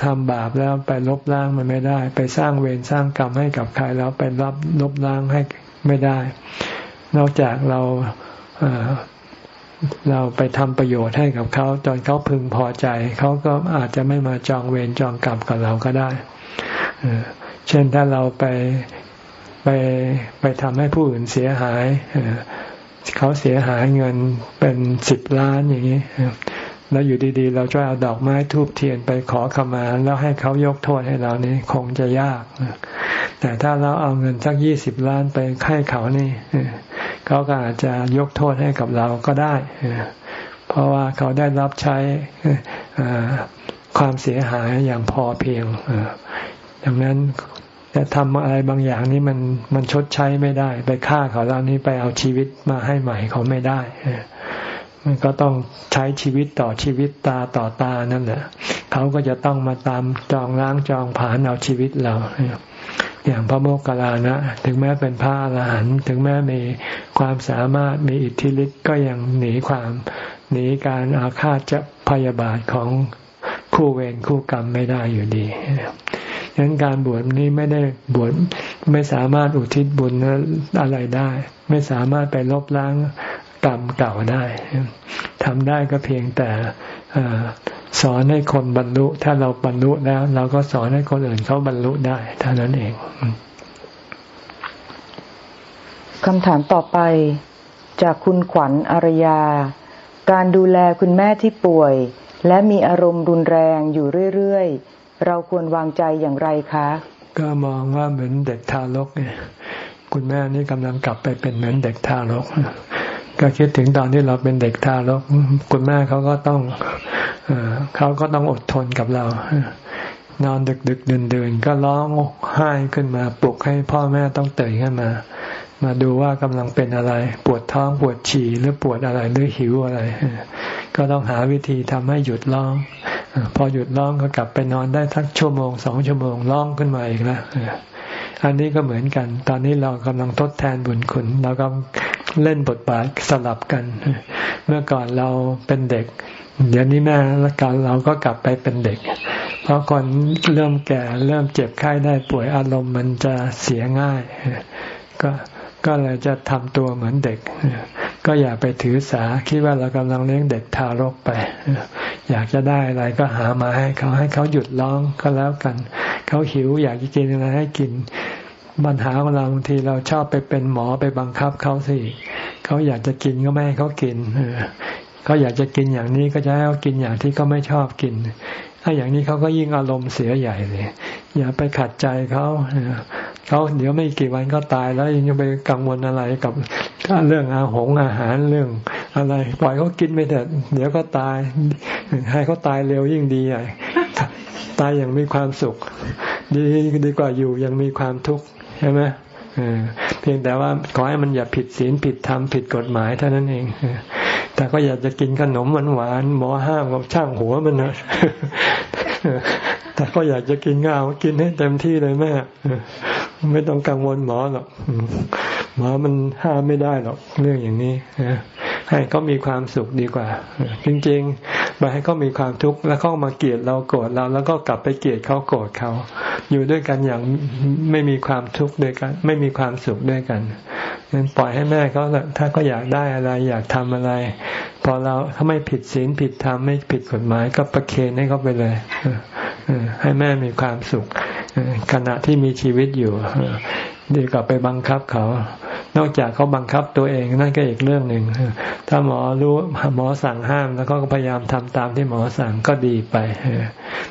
ทำบาปแล้วไปลบล้างมันไม่ได้ ไปสร้างเวรสร้างกรรมให้กับใครแล้วไปรับลบล้างให้ไม่ได้ นอกจากเราเราไปทำประโยชน์ให้กับเขาจนเขาพึงพอใจ เขาก็อาจจะไม่มาจองเวรจองกรรมกับเราก็ได้ เช่นถ้าเราไปไปไปทำให้ผู้อื่นเสียหาย เขาเสียหายเงินเป็นสิบล้านอย่างนี้แล้วอยู่ดีๆ เราจะเอาดอกไม้ทูบเทียนไปขอขมา แล้วให้เขายกโทษให้เรานี่คงจะยาก แต่ถ้าเราเอาเงินสักยี่สิบล้านไปให้เขานี่เขาก็อาจจะยกโทษให้กับเราก็ได้ เพราะว่าเขาได้รับใช้ความเสียหายอย่างพอเพียงดังนั้น แต่ทำอะไรบางอย่างนี้มันมันชดใช้ไม่ได้ ไปฆ่าเขาแล้วนี้ไปเอาชีวิตมาให้ใหม่เขาไม่ได้มันก็ต้องใช้ชีวิตต่อชีวิตตาต่อตานั่นแหละเขาก็จะต้องมาตามจองล้างจองผานเอาชีวิตเราอย่างพระโมคคัลลานะถึงแม้เป็นพระอรหันต์ถึงแม้มีความสามารถมีอิทธิฤทธิ์ก็ยังหนีความหนีการอาฆาตจะพยาบาทของคู่เวรคู่กรรมไม่ได้อยู่ดี ฉะนั้นการบวชนี้ไม่ได้บวชไม่สามารถอุทิศบุญอะไรได้ ไม่สามารถไปลบล้างกรรมเก่าได้ทำได้ก็เพียงแต่สอนให้คนบรรลุ ถ้าเราบรรลุแล้ว เราก็สอนให้คนอื่นเขาบรรลุได้เท่านั้นเองคำถามต่อไป จากคุณขวัญอารยา การดูแลคุณแม่ที่ป่วย และมีอารมณ์รุนแรงอยู่เรื่อย เราควรวางใจอย่างไรคะ ก็มองว่าเหมือนเด็กทารกเนี่ยคุณแม่นี่กำลังกลับไปเป็นเหมือนเด็กทารก ก็คิดถึงตอนที่เราเป็นเด็กทารก คุณแม่เขาก็ต้องเขาก็ต้องอดทนกับเรา นอนดึกดึกเดินเดินก็ร้องไห้ขึ้นมาปลุกให้พ่อแม่ต้องตื่นขึ้นมา มาดูว่ากำลังเป็นอะไร ปวดท้องปวดฉี่หรือปวดอะไรหรือหิวอะไร ก็ต้องหาวิธีทำให้หยุดร้อง พอหยุดร้องก็กลับไปนอนได้ทักชั่วโมงสองชั่วโมงร้องขึ้นมาอีกแล้วอันนี้ก็เหมือนกัน ตอนนี้เรากำลังทดแทนบุญคุณ เราก็เล่นบทบาทสลับกัน เมื่อก่อนเราเป็นเด็ก เดี๋ยวนี้แม่ละกันเราก็กลับไปเป็นเด็ก เพราะคนเริ่มแก่เริ่มเจ็บไข้ได้ป่วยอารมณ์มันจะเสียง่าย ก็ก็เลยจะทำตัวเหมือนเด็ก ก็อย่าไปถือสาคิดว่าเรากำลังเลี้ยงเด็กทารกไป อยากจะได้อะไรก็หามาให้เขาให้เขาหยุดร้องก็แล้วกัน เขาหิวอยากจะกินอะไรให้กินปัญหาของเราบางทีเราชอบไปเป็นหมอไปบังคับเขาสิเขาอยากจะกินก็ไม่ให้เขากินเขาอยากจะกินอย่างนี้ก็จะให้เขากินอย่างที่เขาไม่ชอบกิน ถ้าอย่างนี้เขาก็ยิ่งอารมณ์เสียใหญ่เลย อย่าไปขัดใจเขาเขาเดี๋ยวไม่กี่วันก็ตายแล้วยังไปกังวลอะไรกับเรื่องอาหงอาหารเรื่องอะไรปล่อยเขากินไปเถอะเดี๋ยวก็ตาย ให้เขาตายเร็วยิ่งดีใหญ่ตายอย่างมีความสุข ดีดีกว่าอยู่ยังมีความทุกข์ใช่ไหมเพียงแต่ว่าขอให้มันอย่าผิดศีลผิดธรรมผิดกฎหมายเท่านั้นเองแต่ก็อยากจะกินขนมหวานหวานหมอห้ามกับช่างหัวมันนะ แต่ก็อยากจะกินงากินให้เต็มที่เลยแม่ไม่ต้องกังวลหมอหรอกหมอมันห้ามไม่ได้หรอกเรื่องอย่างนี้ ให้เขามีความสุขดีกว่า จริงๆไปให้เขามีความทุกข์แล้วเขามาเกลียดเราโกรธเรา แล้วก็กลับไปเกลียดเขาโกรธเขา อยู่ด้วยกันอย่างไม่มีความทุกข์ด้วยกัน ไม่มีความสุขด้วยกันงั้นปล่อยให้แม่เขาถ้าก็อยากได้อะไรอยากทำอะไร พอเราถ้าไม่ผิดศีลผิดธรรมไม่ผิดกฎหมายก็ประเคนให้เขาไปเลยให้แม่มีความสุขขณะที่มีชีวิตอยู่ดีกว่าไปบังคับเขา นอกจากเขาบังคับตัวเองนั่นก็อีกเรื่องหนึ่งถ้าหมอรู้หมอสั่งห้ามแล้วก็พยายามทำตามที่หมอสั่งก็ดีไป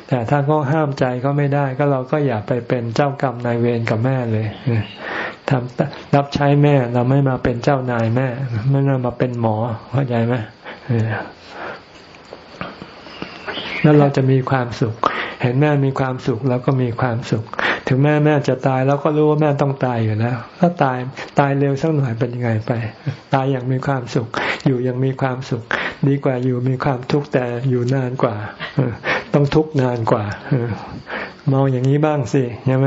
แต่ถ้าเขาห้ามใจเขาไม่ได้ ก็เราก็อย่าไปเป็นเจ้ากรรมนายเวรกับแม่เลยทำรับใช้แม่เราไม่มาเป็นเจ้านายแม่ ไม่มาเป็นหมอเข้าใจไหมแล้วเราจะมีความสุข เห็นแม่มีความสุขเราก็มีความสุข ถึงแม่แม่จะตายเราก็รู้ว่าแม่ต้องตายอยู่แล้วถ้าตายตายเร็วสักหน่อยเป็นยังไงไป ตายอย่างมีความสุข อยู่ยังมีความสุข ดีกว่าอยู่มีความทุกข์แต่อยู่นานกว่าต้องทุกข์นานกว่ามองอย่างนี้บ้างสิใช่ไหม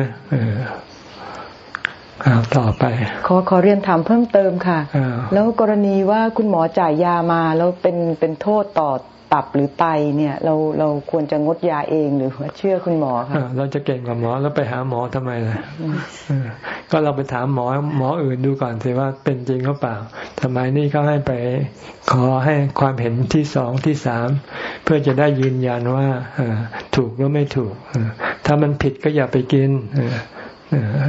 อาต่อไป ขอขอเรียนถามเพิ่มเติมค่ะ แล้วกรณีว่าคุณหมอจ่ายยามาแล้วเป็นเป็นโทษต่อ ตับหรือไตเนี่ย เราเราควรจะงดยาเองหรือว่าเชื่อคุณหมอคะเราจะเก่งกว่าหมอแล้วไปหาหมอทำไมล่ะก็เราไปถามหมอหมออื่นดูก่อนสิว่าเป็นจริงหรือเปล่าทำไมนี่เขาให้ไปขอให้ความเห็นที่สองที่สามเพื่อจะได้ยืนยันว่าถูกหรือไม่ถูกถ้ามันผิดก็อย่าไปกิน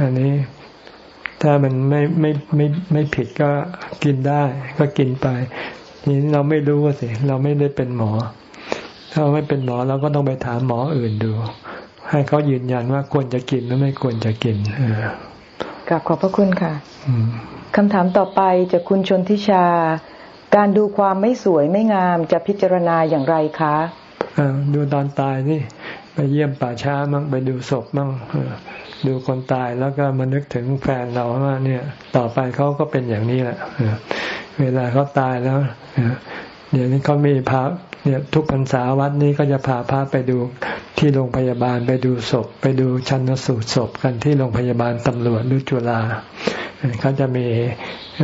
อันนี้ถ้ามันไม่ไม่ไม่ไม่ผิดก็กินได้ ก็กินไป นี่เราไม่รู้สิเราไม่ได้เป็นหมอ ถ้าไม่เป็นหมอเราก็ต้องไปถามหมออื่นดู ให้เขายืนยันว่าควรจะกินหรือไม่ควรจะกินกลับขอบพระคุณค่ะคำถามต่อไปจากคุณชนทิชา การดูความไม่สวยไม่งามจะพิจารณาอย่างไรคะดูตอนตายนี่ไปเยี่ยมป่าช้ามั่งไปดูศพมั่งดูคนตายแล้วก็มานึกถึงแฟนเราว่าเนี่ย ต่อไปเขาก็เป็นอย่างนี้แหละ เวลาเขาตายแล้วเดี๋ยวนี้เขามีพาเนี่ยทุกพรรษาวัดนี้ก็จะพาพาไปดูที่โรงพยาบาลไปดูศพ ไปดูชันสูตรศพกันที่โรงพยาบาลตำรวจหรือจุฬาเขาจะมี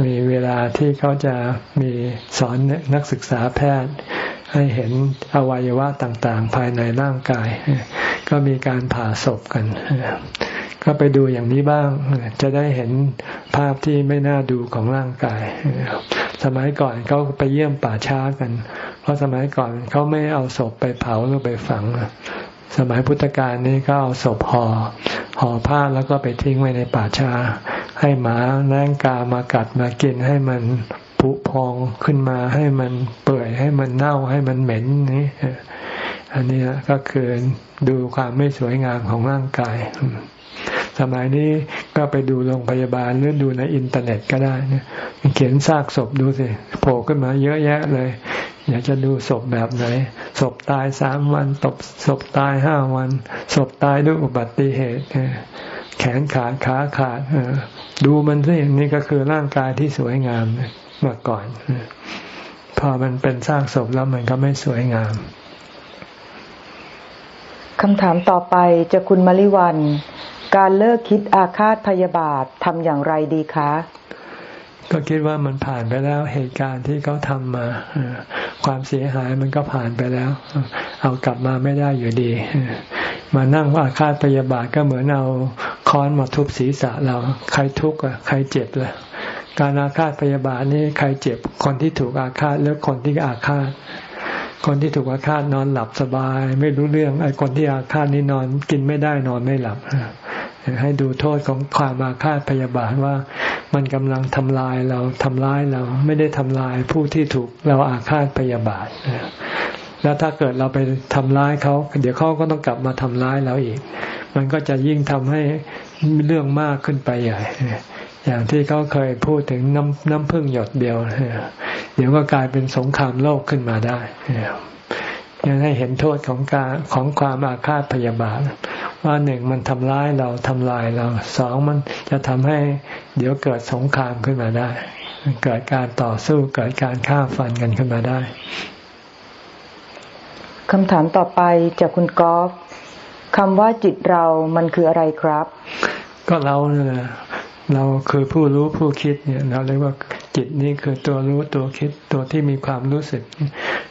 มีเวลาที่เขาจะมีสอนนักศึกษาแพทย์ ให้เห็นอวัยวะต่างๆ ภายในร่างกาย ก็มีการผ่าศพกัน ก็ไปดูอย่างนี้บ้าง จะได้เห็นภาพที่ไม่น่าดูของร่างกาย สมัยก่อนเขาไปเยี่ยมป่าช้ากัน เพราะสมัยก่อนเขาไม่เอาศพไปเผาหรือไปฝัง สมัยพุทธกาลนี้ก็เอาศพห่อห่อผ้าแล้วก็ไปทิ้งไว้ในป่าช้า ให้หมาแรงกามากัดมากินให้มันผุพองขึ้นมาให้มันเปื่อยให้มันเน่าให้มันเหม็นนี่อันนี้ก็คือดูความไม่สวยงามของร่างกาย สมัยนี้ก็ไปดูโรงพยาบาลหรือดูในอินเทอร์เน็ตก็ได้เนี่ยเขียนซากศพดูสิโผล่ขึ้นมาเยอะแยะเลย อยากจะดูศพแบบไหนศพตายสามวันตบศพตายห้าวันศพตายด้วยอุบัติเหตุแขนขาดขาขาดดูมันสินี่ก็คือร่างกายที่สวยงามเมื่อก่อนพอมันเป็นซากศพแล้วมันก็ไม่สวยงามคำถามต่อไปจะคุณมริวัน การเลิกคิดอาฆาตพยาบาททำอย่างไรดีคะ ก็คิดว่ามันผ่านไปแล้วเหตุการณ์ที่เขาทำมา ความเสียหายมันก็ผ่านไปแล้ว เอากลับมาไม่ได้อยู่ดี มานั่งอาฆาตพยาบาทก็เหมือนเอาค้อนมาทุบศีรษะเรา ใครทุกข์อะใครเจ็บล่ะการอาฆาตพยาบาทนี่ใครเจ็บคนที่ถูกอาฆาตหรือคนที่อาฆาต คนที่ถูกอาฆาตนอนหลับสบาย ไม่รู้เรื่องไอ้คนที่อาฆาตนี่นอนกินไม่ได้นอนไม่หลับ ให้ดูโทษของความอาฆาตพยาบาทว่ามันกำลังทำลายเราทำร้ายเราไม่ได้ทำลายผู้ที่ถูกเราอาฆาตพยาบาทแล้วถ้าเกิดเราไปทำร้ายเขา เดี๋ยวเขาก็ต้องกลับมาทำร้ายเราอีก มันก็จะยิ่งทำให้เรื่องมากขึ้นไปใหญ่อย่างที่เขาเคยพูดถึงน้ำน้ำพึ่งหยดเดียว เดี๋ยวก็กลายเป็นสงครามโลกขึ้นมาได้ ยังให้เห็นโทษของการของความอาฆาตพยาบาทว่าหนึ่งมันทำร้ายเราทำลายเราสองมันจะทำให้เดี๋ยวเกิดสงครามขึ้นมาได้ เกิดการต่อสู้เกิดการฆ่าฟันกันขึ้นมาได้คำถามต่อไปจากคุณกอล์ฟคำว่าจิตเรามันคืออะไรครับ ก็เราเนี่ยเราคือผู้รู้ผู้คิดเนี่ยเราเรียกว่า จิตนี่คือตัวรู้ตัวคิดตัวที่มีความรู้สึก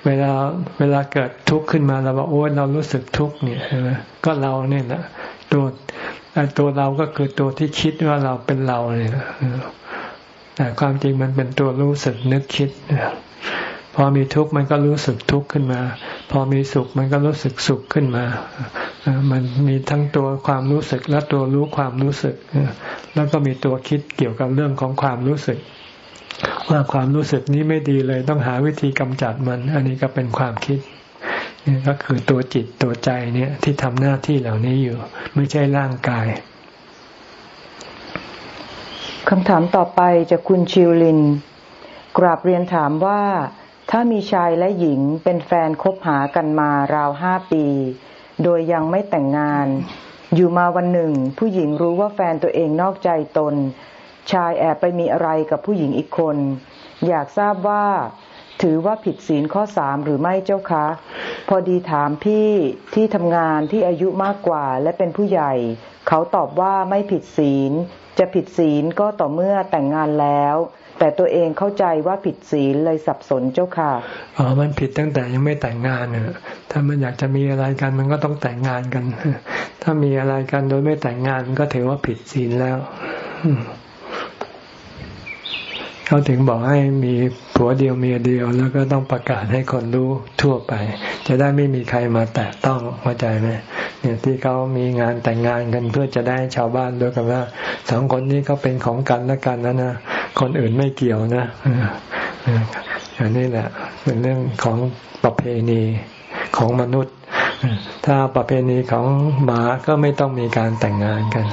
เวลาเวลาเกิดทุกข์ขึ้นมาเราบอกโอ้เรารู้สึกทุกข์เนี่ยใช่ไหมก็เราเนี่ยนะตัวตัวเราก็คือตัวที่คิดว่าเราเป็นเราเนี่ยแต่ความจริงมันเป็นตัวรู้สึกนึกคิดพอมีทุกข์มันก็รู้สึกทุกข์ขึ้นมา พอมีสุขมันก็รู้สึกสุขขึ้นมา มันมีทั้งตัวความรู้สึกและตัวรู้ความรู้สึก แล้วก็มีตัวคิดเกี่ยวกับเรื่องของความรู้สึก ว่าความรู้สึกนี้ไม่ดีเลย ต้องหาวิธีกำจัดมัน อันนี้ก็เป็นความคิดนี่ก็คือตัวจิตตัวใจเนี่ยที่ทำหน้าที่เหล่านี้อยู่ ไม่ใช่ร่างกายคำถามต่อไปจากคุณชิวลิน กราบเรียนถามว่า ถ้ามีชายและหญิงเป็นแฟนคบหากันมาราวห้าปี โดยยังไม่แต่งงาน อยู่มาวันหนึ่ง ผู้หญิงรู้ว่าแฟนตัวเองนอกใจตน ชายแอบไปมีอะไรกับผู้หญิงอีกคน อยากทราบว่า ถือว่าผิดศีลข้อสามหรือไม่เจ้าคะ พอดีถามพี่ที่ทำงานที่อายุมากกว่าและเป็นผู้ใหญ่ เขาตอบว่าไม่ผิดศีล จะผิดศีลก็ต่อเมื่อแต่งงานแล้ว แต่ตัวเองเข้าใจว่าผิดศีลเลยสับสนเจ้าค่ะอ๋อมันผิดตั้งแต่ยังไม่แต่งงานเนอะถ้ามันอยากจะมีอะไรกันมันก็ต้องแต่งงานกัน ถ้ามีอะไรกันโดยไม่แต่งงานมันก็ถือว่าผิดศีลแล้ว เขาถึงบอกให้มีผัวเดียวเมียเดียว แล้วก็ต้องประกาศให้คนรู้ทั่วไป จะได้ไม่มีใครมาแตะต้องเข้าใจไหมเนี่ยที่เขามีงานแต่งงานกันเพื่อจะได้ชาวบ้านด้วยกันว่าสองคนนี้เขาเป็นของกันและกันนะนะคนอื่นไม่เกี่ยวนะอันนี้แหละเป็นเรื่องของประเพณีของมนุษย์ ถ้าประเพณีของหมาก็ไม่ต้องมีการแต่งงานกัน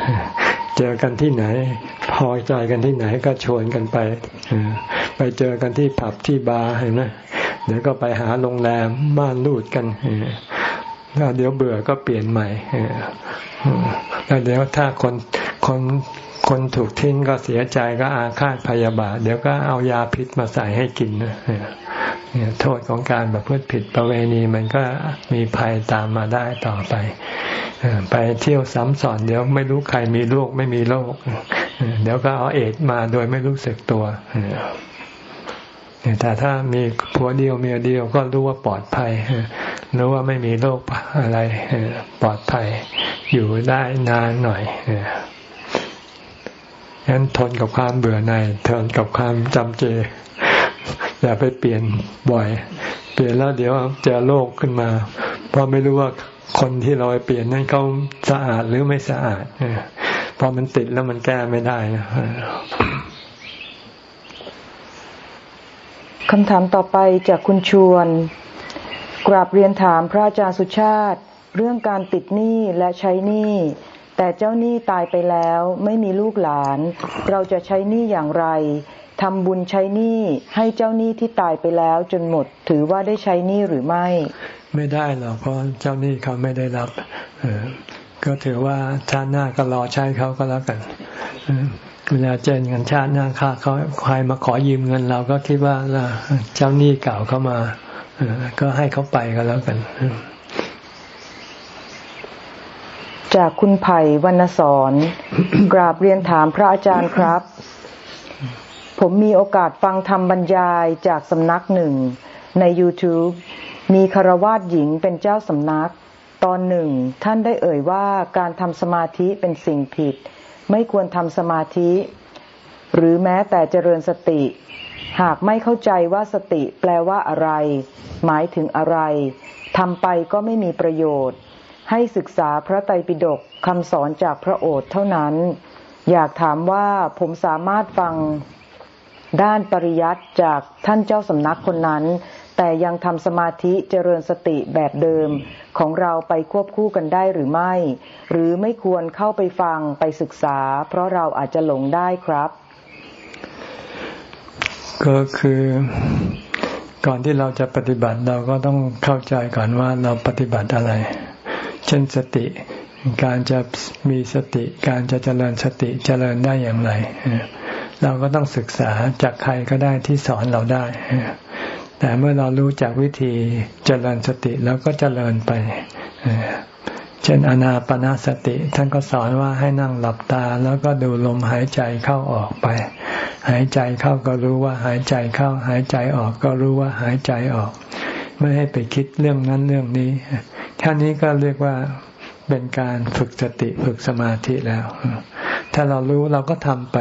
เจอกันที่ไหน พอใจกันที่ไหนก็ชวนกันไปไปเจอกันที่ผับที่บาร์เห็นไหมเดี๋ยวก็ไปหาโรงแรมม่านรูดกันแล้วเดี๋ยวเบื่อก็เปลี่ยนใหม่แล้วเดี๋ยวถ้าคนคน คนถูกทิ้งก็เสียใจก็อาฆาตพยาบาท เดี๋ยวก็เอายาพิษมาใส่ให้กินนะเนี่ยโทษของการแบบพฤติผิดประเวณีมันก็มีภัยตามมาได้ต่อไปไปเที่ยวซ้ำสอนเดี๋ยวไม่รู้ใครมีโรคไม่มีโรคเดี๋ยวก็เอาเอดมาโดยไม่รู้สึกตัวแต่ถ้ามีผัวเดียวเมียเดียวก็รู้ว่าปลอดภัยรู้ว่าไม่มีโรคอะไรปลอดภัยอยู่ได้นานหน่อย งั้นทนกับความเบื่อหน่ายทนกับความจำเจ อย่าไปเปลี่ยนบ่อย เปลี่ยนแล้วเดี๋ยวจอโรคขึ้นมา เพราะไม่รู้ว่าคนที่เราไปเปลี่ยนนั้นเขาสะอาดหรือไม่สะอาดพอมันติดแล้วมันแก้ไม่ได้นะคำถามต่อไปจากคุณชวน กราบเรียนถามพระอาจารย์สุชาติ เรื่องการติดหนี้และใช้หนี้ แต่เจ้าหนี้ตายไปแล้วไม่มีลูกหลาน เราจะใช้หนี้อย่างไรทำบุญใช้หนี้ให้เจ้าหนี้ที่ตายไปแล้วจนหมด ถือว่าได้ใช้หนี้หรือไม่ ไม่ได้หรอกเพราะเจ้าหนี้เขาไม่ได้รับเออก็ถือว่าชาติหน้าก็รอใช้เขาก็แล้วกันเวลาเจนกันชาติหน้าค่าเขาใครมาขอยืมเงินเราก็คิดว่าเจ้าหนี้เก่าเข้ามาก็ให้เขาไปก็แล้วกัน จากคุณไผ่วรรณสอนกราบเรียนถามพระอาจารย์ครับ ผมมีโอกาสฟังธรรมบรรยายจากสำนักหนึ่ง ใน YouTube มีคารวาสหญิงเป็นเจ้าสำนัก ตอนหนึ่ง ท่านได้เอ่ยว่าการทำสมาธิเป็นสิ่งผิด ไม่ควรทำสมาธิ หรือแม้แต่เจริญสติ หากไม่เข้าใจว่าสติแปลว่าอะไร หมายถึงอะไรทำไปก็ไม่มีประโยชน์ ให้ศึกษาพระไตรปิฎกคำสอนจากพระโอษฐ์เท่านั้น อยากถามว่าผมสามารถฟังด้านปริยัติจากท่านเจ้าสำนักคนนั้น แต่ยังทำสมาธิเจริญสติแบบเดิมของเราไปควบคู่กันได้หรือไม่ หรือไม่ควรเข้าไปฟังไปศึกษา เพราะเราอาจจะหลงได้ครับ ก็คือก่อนที่เราจะปฏิบัติเราก็ต้องเข้าใจก่อนว่าเราปฏิบัติอะไร เช่นสติ การจะมีสติ การจะเจริญสติเจริญได้อย่างไร เราก็ต้องศึกษาจากใครก็ได้ที่สอนเราได้ แต่เมื่อเรารู้จากวิธีเจริญสติแล้วก็เจริญไป เช่นอนาปนาสติ ท่านก็สอนว่าให้นั่งหลับตา แล้วก็ดูลมหายใจเข้าออกไป หายใจเข้าก็รู้ว่าหายใจเข้า หายใจออกก็รู้ว่าหายใจออก ไม่ให้ไปคิดเรื่องนั้นเรื่องนี้ แค่นี้ก็เรียกว่าเป็นการฝึกสติฝึกสมาธิแล้ว ถ้าเรารู้เราก็ทำไป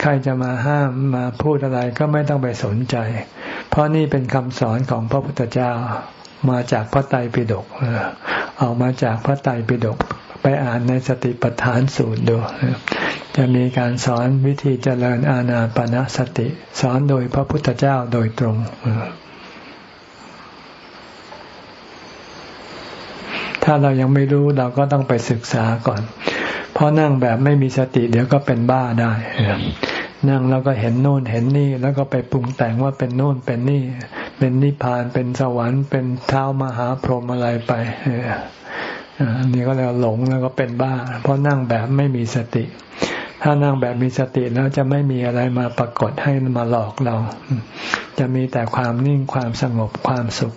ใครจะมาห้ามมาพูดอะไรก็ไม่ต้องไปสนใจ เพราะนี่เป็นคำสอนของพระพุทธเจ้ามาจากพระไตรปิฎกออกมาจากพระไตรปิฎกไปอ่านในสติปัฏฐานสูตรดูจะมีการสอนวิธีเจริญอาณาปณะสติ สอนโดยพระพุทธเจ้าโดยตรง ถ้าเรายังไม่รู้เราก็ต้องไปศึกษาก่อน เพราะนั่งแบบไม่มีสติเดี๋ยวก็เป็นบ้าได้ นั่งแล้วก็เห็นโน่นเห็นนี่ แล้วก็ไปปรุงแต่งว่าเป็นโน่นเป็นนี่ เป็นนิพพานเป็นสวรรค์เป็นเท้ามหาพรหมอะไรไปอันนี้ก็เรียกหลงแล้วก็เป็นบ้า เพราะนั่งแบบไม่มีสติ ถ้านั่งแบบมีสติแล้วจะไม่มีอะไรมาปรากฏให้มาหลอกเรา จะมีแต่ความนิ่งความสงบความสุข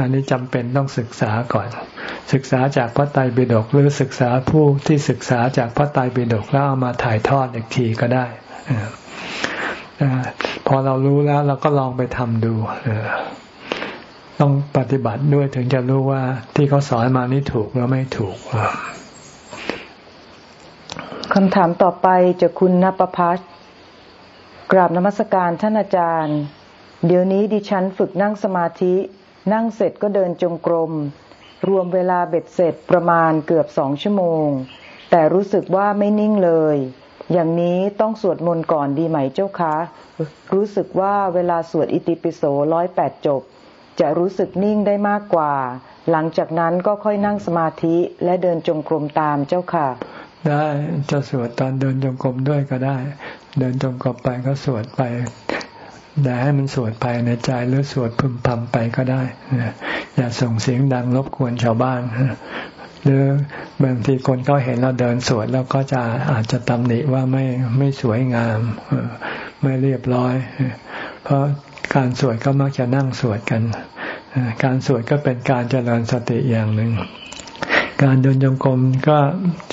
อันนี้จำเป็นต้องศึกษาก่อน ศึกษาจากพระไตรปิฎกหรือศึกษาผู้ที่ศึกษาจากพระไตรปิฎกแล้วเอามาถ่ายทอดอีกทีก็ได้พอเรารู้แล้วเราก็ลองไปทำดูต้องปฏิบัติด้วยถึงจะรู้ว่าที่เขาสอนมานี่ถูกหรือไม่ถูกคำถามต่อไปจากคุณนภพัฒกราบนมัสการท่านอาจารย์ เดี๋ยวนี้ดิฉันฝึกนั่งสมาธิ นั่งเสร็จก็เดินจงกรม รวมเวลาเบ็ดเสร็จประมาณเกือบสองชั่วโมง แต่รู้สึกว่าไม่นิ่งเลย อย่างนี้ต้องสวดมนต์ก่อนดีไหมเจ้าคะ รู้สึกว่าเวลาสวดอิติปิโสร้อยแปดจบ จะรู้สึกนิ่งได้มากกว่า หลังจากนั้นก็ค่อยนั่งสมาธิและเดินจงกรมตามเจ้าค่ะ ได้จะสวดตอนเดินจงกรมด้วยก็ได้ เดินจงกรมไปก็สวดไป แต่ให้มันสวดไปในใจหรือสวดพึมพำไปก็ได้ อย่าส่งเสียงดังรบกวนชาวบ้านหรือบางทีคนเขาเห็นเราเดินสวดแล้วก็จะอาจจะตำหนิว่าไม่ไม่สวยงาม ไม่เรียบร้อย เพราะการสวดก็มักจะนั่งสวดกัน การสวดก็เป็นการเจริญสติอย่างหนึ่ง การเดินจงกรมก็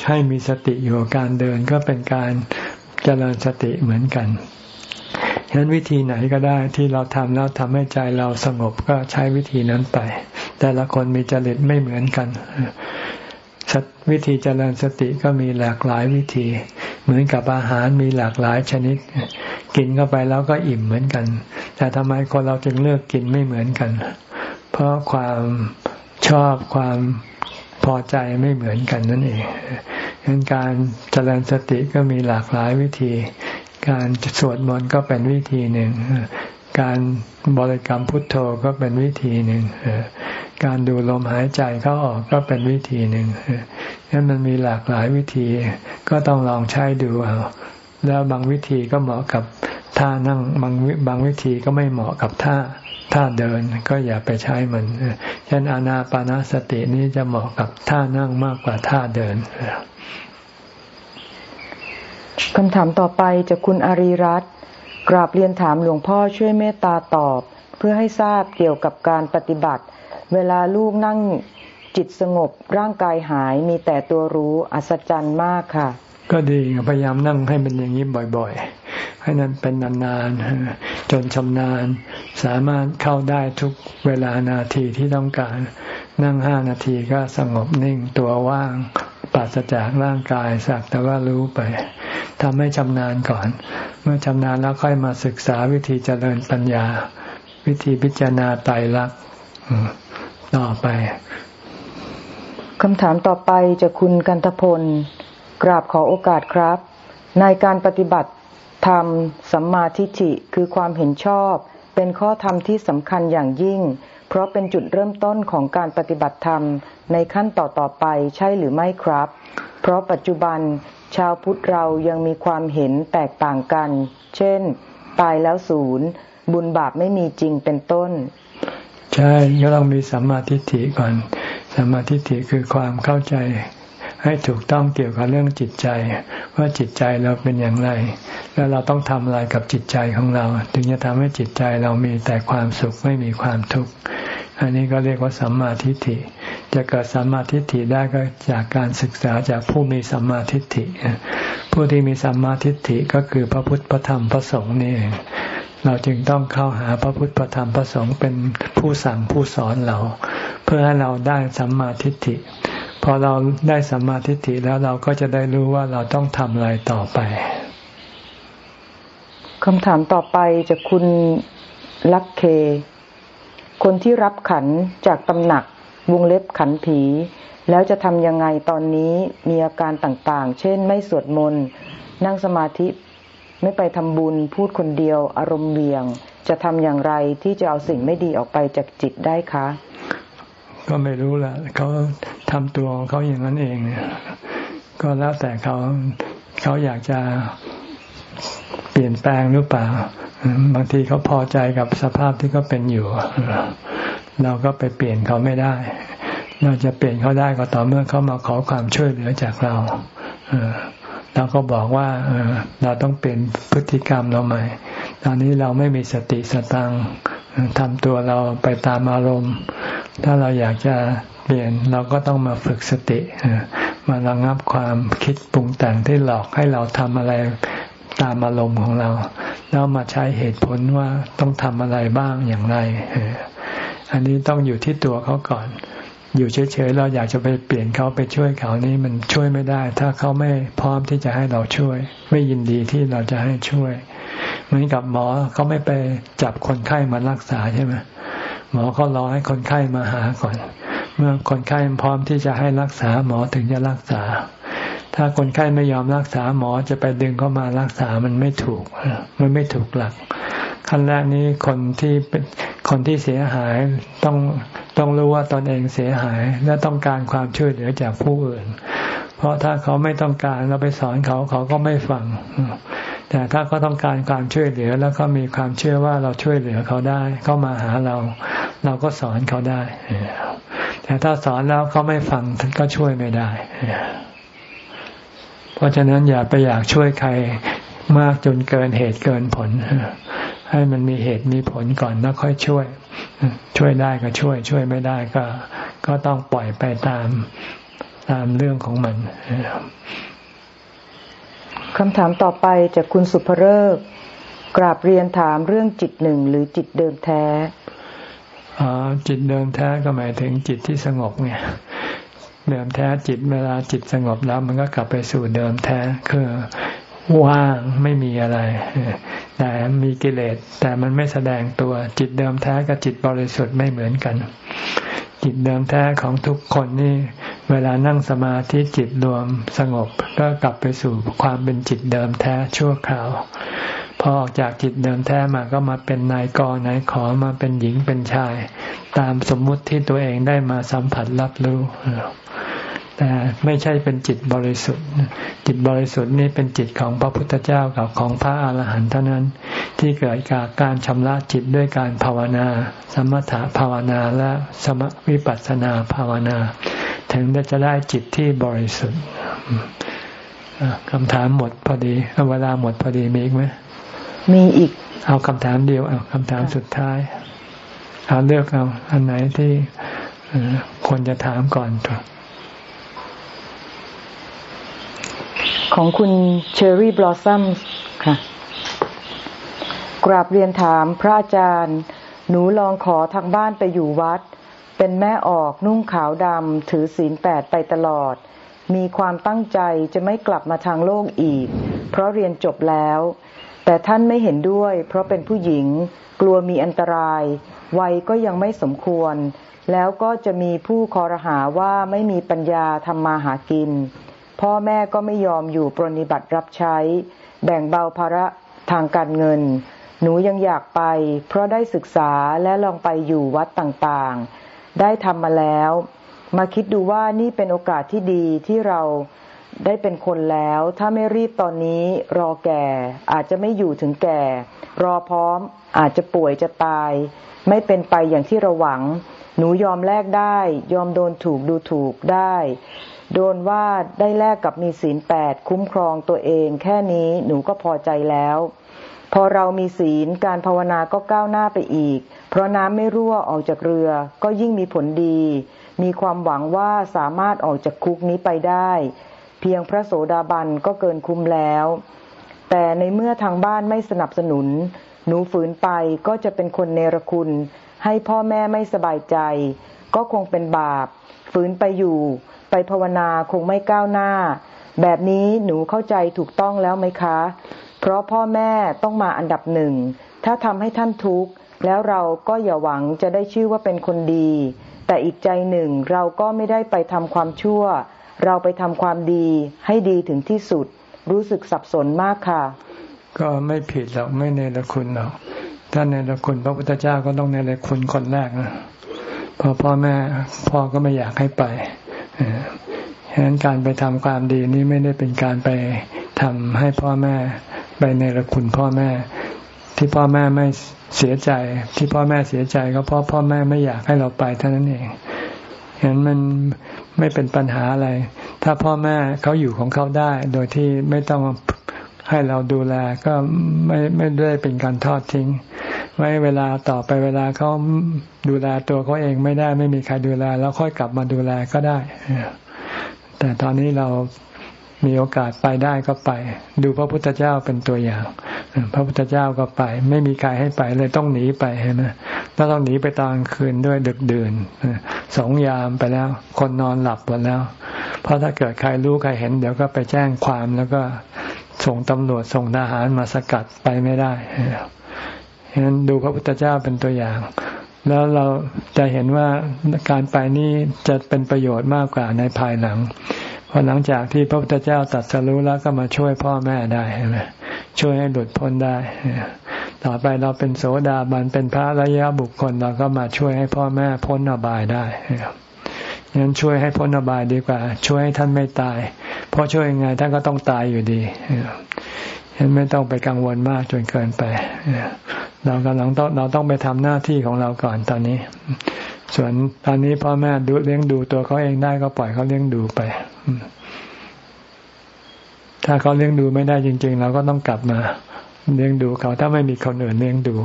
ให้มีสติอยู่การเดินก็เป็นการเจริญสติเหมือนกัน ฉะนั้นวิธีไหนก็ได้ที่เราทำแล้วทำให้ใจเราสงบก็ใช้วิธีนั้นไป แต่ละคนมีจริตไม่เหมือนกันวิธีเจริญสติก็มีหลากหลายวิธี เหมือนกับอาหารมีหลากหลายชนิด กินเข้าไปแล้วก็อิ่มเหมือนกัน แต่ทำไมคนเราจึงเลือกกินไม่เหมือนกัน เพราะความชอบความพอใจไม่เหมือนกันนั่นเองดังนั้นการเจริญสติก็มีหลากหลายวิธี การสวดมนต์ก็เป็นวิธีหนึ่ง การบริกรรมพุทโธก็เป็นวิธีหนึ่ง การดูลมหายใจเข้าออกก็เป็นวิธีหนึ่งนั้นมันมีหลากหลายวิธี ก็ต้องลองใช้ดูเอา แล้วบางวิธีก็เหมาะกับท่านั่ง บางบางวิธีก็ไม่เหมาะกับท่าท่าเดินก็อย่าไปใช้มันเช่นอานาปานาสตินี้จะเหมาะกับท่านั่งมากกว่าท่าเดิน คำถามต่อไปจากคุณอารีรัตน์กราบเรียนถามหลวงพ่อช่วยเมตตาตอบ เพื่อให้ทราบเกี่ยวกับการปฏิบัติ เวลาลูกนั่งจิตสงบร่างกายหายมีแต่ตัวรู้อัศจรรย์มากค่ะ ก็ดีพยายามนั่งให้เป็นอย่างนี้บ่อยๆ ให้นั้นเป็นนานๆ จนชำนาญ สามารถเข้าได้ทุกเวลานาทีที่ต้องการ นั่งห้านาทีก็สงบนิ่งตัวว่าง ปราศจากร่างกายสักแต่ว่ารู้ไปทำให้ชำนาญก่อน เมื่อชำนาญแล้วค่อยมาศึกษาวิธีเจริญปัญญา วิธีพิจารณาไตรลักษณ์ต่อไปคำถามต่อไปจะคุณกันทพล กราบขอโอกาสครับ ในการปฏิบัติธรรมสัมมาทิฏฐิคือความเห็นชอบ เป็นข้อธรรมที่สำคัญอย่างยิ่ง เพราะเป็นจุดเริ่มต้นของการปฏิบัติธรรมในขั้นต่อต่อไปใช่หรือไม่ครับ เพราะปัจจุบันชาวพุทธเรายังมีความเห็นแตกต่างกัน เช่น ตายแล้วศูนย์ บุญบาปไม่มีจริงเป็นต้น ใช่ก็ต้องมีสัมมาทิฏฐิก่อนสัมมาทิฏฐิคือความเข้าใจ ให้ถูกต้องเกี่ยวกับเรื่องจิตใจ ว่าจิตใจเราเป็นอย่างไร แล้วเราต้องทำอะไรกับจิตใจของเรา ถึงจะทำให้จิตใจเรามีแต่ความสุขไม่มีความทุกข์อันนี้ก็เรียกว่าสัมมาทิฏฐิ จะเกิดสัมมาทิฏฐิได้ก็จากการศึกษาจากผู้มีสัมมาทิฏฐิ ผู้ที่มีสัมมาทิฏฐิก็คือพระพุทธพระธรรมพระสงฆ์นี่เองเราจึงต้องเข้าหาพระพุทธพระธรรมพระสงฆ์เป็นผู้สั่งผู้สอนเรา เพื่อให้เราได้สัมมาทิฏฐิ พอเราได้สัมมาทิฏฐิแล้วเราก็จะได้รู้ว่าเราต้องทำอะไรต่อไปคำถามต่อไปจากคุณลักเค คนที่รับขันจากตำหนักวงเล็บขันผี แล้วจะทำยังไงตอนนี้มีอาการต่างๆ เช่นไม่สวดมนต์นั่งสมาธิไม่ไปทำบุญพูดคนเดียวอารมณ์เวียง จะทำอย่างไรที่จะเอาสิ่งไม่ดีออกไปจากจิตได้คะ ก็ไม่รู้ละเขาทำตัวของเขาอย่างนั้นเองเนี่ยก็แล้วแต่เขาเขาอยากจะเปลี่ยนแปลงหรือเปล่า บางทีเขาพอใจกับสภาพที่เขาเป็นอยู่ เราก็ไปเปลี่ยนเขาไม่ได้ เราจะเปลี่ยนเขาได้ก็ต่อเมื่อเขามาขอความช่วยเหลือจากเราเราก็บอกว่าเราต้องเปลี่ยนพฤติกรรมเราใหม่ ตอนนี้เราไม่มีสติสตัง ทำตัวเราไปตามอารมณ์ ถ้าเราอยากจะเปลี่ยนเราก็ต้องมาฝึกสติ มาระงับความคิดปรุงแต่งที่หลอกให้เราทำอะไรตามอารมณ์ของเรา แล้วมาใช้เหตุผลว่าต้องทำอะไรบ้างอย่างไร อันนี้ต้องอยู่ที่ตัวเขาก่อน อยู่เฉยๆเราอยากจะไปเปลี่ยนเขาไปช่วยเขานี้มันช่วยไม่ได้ ถ้าเขาไม่พร้อมที่จะให้เราช่วย ไม่ยินดีที่เราจะให้ช่วย เหมือนกับหมอเขาไม่ไปจับคนไข้มารักษาใช่ไหมหมอเขารอให้คนไข้มาหาก่อน เมื่อคนไข้พร้อมที่จะให้รักษาหมอถึงจะรักษา ถ้าคนไข้ไม่ยอมรักษาหมอจะไปดึงเข้ามารักษามันไม่ถูก มันไม่ถูกหลัก ขั้นแรกนี้คนที่เป็นคนที่เสียหายต้องต้องรู้ว่าตนเองเสียหายและต้องการความช่วยเหลือจากผู้อื่น เพราะถ้าเขาไม่ต้องการเราไปสอนเขาเขาก็ไม่ฟัง แต่ถ้าเขาต้องการความช่วยเหลือ แล้วก็มีความเชื่อว่าเราช่วยเหลือเขาได้ เขามาหาเรา เราก็สอนเขาได้ แต่ถ้าสอนแล้วเขาไม่ฟังท่านก็ช่วยไม่ได้ เพราะฉะนั้นอย่าไปอยากช่วยใครมากจนเกินเหตุเกินผล ให้มันมีเหตุมีผลก่อนแล้วค่อยช่วย ช่วยได้ก็ช่วย ช่วยไม่ได้ก็ ก็ต้องปล่อยไปตามตามเรื่องของมัน คำถามต่อไปจากคุณสุภเริกกราบเรียนถามเรื่องจิตหนึ่งหรือจิตเดิมแท้จิตเดิมแท้ก็หมายถึงจิตที่สงบเนี่ยเดิมแท้จิตเวลาจิตสงบแล้ว มันก็กลับไปสู่เดิมแท้คือว่างไม่มีอะไร แต่มีกิเลสแต่มันไม่แสดงตัวจิตเดิมแท้กับจิตบริสุทธิ์ไม่เหมือนกัน จิตเดิมแท้ของทุกคนนี่ เวลานั่งสมาธิจิตรวมสงบก็กลับไปสู่ความเป็นจิตเดิมแท้ชั่วคราว พอออกจากจิตเดิมแท้มาก็มาเป็นนายกนายขอมาเป็นหญิงเป็นชาย ตามสมมุติที่ตัวเองได้มาสัมผัสรับรู้ แต่ไม่ใช่เป็นจิตบริสุทธิ์ จิตบริสุทธิ์นี่เป็นจิตของพระพุทธเจ้ากับของพระอาหารหันต์เท่านั้น ที่เกิดจากการชำระจิตด้วยการภาวนา สมถะภาวนาและสมวิปัสสนาภาวนา ถึงจะได้จิตที่บริสุทธิ์คำถามหมดพอดีเวลาหมดพอดีมีอีกไหมมีอีก เอาคำถามเดียวเอาคำถามสุดท้ายเอาเลือกเอาอันไหนที่ควรจะถามก่อน ของคุณเชอรี่บลอสซัมค่ะ กราบเรียนถามพระอาจารย์ หนูลองขอทางบ้านไปอยู่วัด เป็นแม่ออกนุ่งขาวดำถือศีลแปดไปตลอด มีความตั้งใจจะไม่กลับมาทางโลกอีก เพราะเรียนจบแล้ว แต่ท่านไม่เห็นด้วย เพราะเป็นผู้หญิงกลัวมีอันตราย วัยก็ยังไม่สมควร แล้วก็จะมีผู้คอรหาว่าไม่มีปัญญาทำมาหากิน พ่อแม่ก็ไม่ยอมอยู่ปรนิบัติรับใช้ แบ่งเบาภาระทางการเงิน หนูยังอยากไป เพราะได้ศึกษาและลองไปอยู่วัดต่างๆ ได้ทำมาแล้ว มาคิดดูว่านี่เป็นโอกาสที่ดีที่เราได้เป็นคนแล้ว ถ้าไม่รีบตอนนี้ รอแก่ อาจจะไม่อยู่ถึงแก่ รอพร้อม อาจจะป่วยจะตาย ไม่เป็นไปอย่างที่เราหวัง หนูยอมแลกได้ ยอมโดนถูกดูถูกได้ โดนว่าได้แลกกับมีศีลแปดคุ้มครองตัวเองแค่นี้หนูก็พอใจแล้ว พอเรามีศีลการภาวนาก็ก้าวหน้าไปอีก เพราะน้ำไม่รั่วออกจากเรือก็ยิ่งมีผลดี มีความหวังว่าสามารถออกจากคุกนี้ไปได้ เพียงพระโสดาบันก็เกินคุ้มแล้ว แต่ในเมื่อทางบ้านไม่สนับสนุน หนูฝืนไปก็จะเป็นคนเนรคุณ ให้พ่อแม่ไม่สบายใจ ก็คงเป็นบาป ฝืนไปอยู่ ไปภาวนาคงไม่ก้าวหน้า แบบนี้หนูเข้าใจถูกต้องแล้วไหมคะ เพราะพ่อแม่ต้องมาอันดับหนึ่ง ถ้าทำให้ท่านทุกข์ แล้วเราก็อย่าหวังจะได้ชื่อว่าเป็นคนดี แต่อีกใจหนึ่งเราก็ไม่ได้ไปทำความชั่ว เราไปทำความดีให้ดีถึงที่สุด รู้สึกสับสนมากค่ะ ก็ไม่ผิดหรอกไม่เนรคุณหรอกถ้าเนรคุณพระพุทธเจ้าก็ต้องเนรคุณคนแรกนะพอพ่อแม่พ่อก็ไม่อยากให้ไป ฉะนั้นการไปทำความดีนี้ไม่ได้เป็นการไปทำให้พ่อแม่ไปในระคุณพ่อแม่ ที่พ่อแม่ไม่เสียใจ ที่พ่อแม่เสียใจก็เพราะพ่อแม่ไม่อยากให้เราไปเท่านั้นเองเห็นมันไม่เป็นปัญหาอะไร ถ้าพ่อแม่เขาอยู่ของเขาได้ โดยที่ไม่ต้องให้เราดูแลก็ไม่ไม่ได้เป็นการทอดทิ้ง ไว้เวลาต่อไปเวลาเขาดูแลตัวเขาเองไม่ได้ไม่มีใครดูแล แล้วค่อยกลับมาดูแลก็ได้ แต่ตอนนี้เรามีโอกาสไปได้ก็ไป ดูพระพุทธเจ้าเป็นตัวอย่าง พระพุทธเจ้าก็ไป ไม่มีใครให้ไปเลยต้องหนีไปใช่ไหมแล้วต้องหนีไปตอนคืนด้วยดึกดื่นสองยามไปแล้ว คนนอนหลับหมดแล้ว เพราะถ้าเกิดใครรู้ใครเห็น เดี๋ยวก็ไปแจ้งความแล้วก็ส่งตำรวจส่งทหารมาสกัดไปไม่ได้ ฉะนั้นดูพระพุทธเจ้าเป็นตัวอย่าง แล้วเราจะเห็นว่าการไปนี่จะเป็นประโยชน์มากกว่าในภายหลัง เพอหลังจากที่พระพุทธเจ้าตัดสรู้แล้วก็มาช่วยพ่อแม่ได้ใช่ไหมช่วยให้หลุดพ้นได้ ต่อไปเราเป็นโสดาบันเป็นพระระยะบุคคลเราก็มาช่วยให้พ่อแม่พ้นอบายได้งั้นช่วยให้พ้นอบายดีกว่า ช่วยให้ท่านไม่ตาย เพราะช่วยยังไงท่านก็ต้องตายอยู่ดี ฉะนั้นไม่ต้องไปกังวลมากจนเกินไปเรากำลังต้องเราต้องไปทำหน้าที่ของเราก่อนตอนนี้ ส่วนตอนนี้พ่อแม่ดูเลี้ยงดูตัวเขาเองได้ก็ปล่อยเขาเลี้ยงดูไปถ้าเขาเลี้ยงดูไม่ได้จริง ๆ เราก็ต้องกลับมาเลี้ยงดูเขา ถ้าไม่มีคนอื่นเลี้ยงดู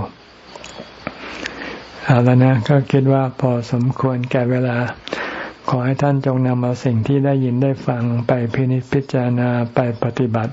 เอาแล้วนะก็คิดว่าพอสมควรแก่เวลา ขอให้ท่านจงนำเอาสิ่งที่ได้ยินได้ฟังไปพินิจพิจารณาไปปฏิบัติ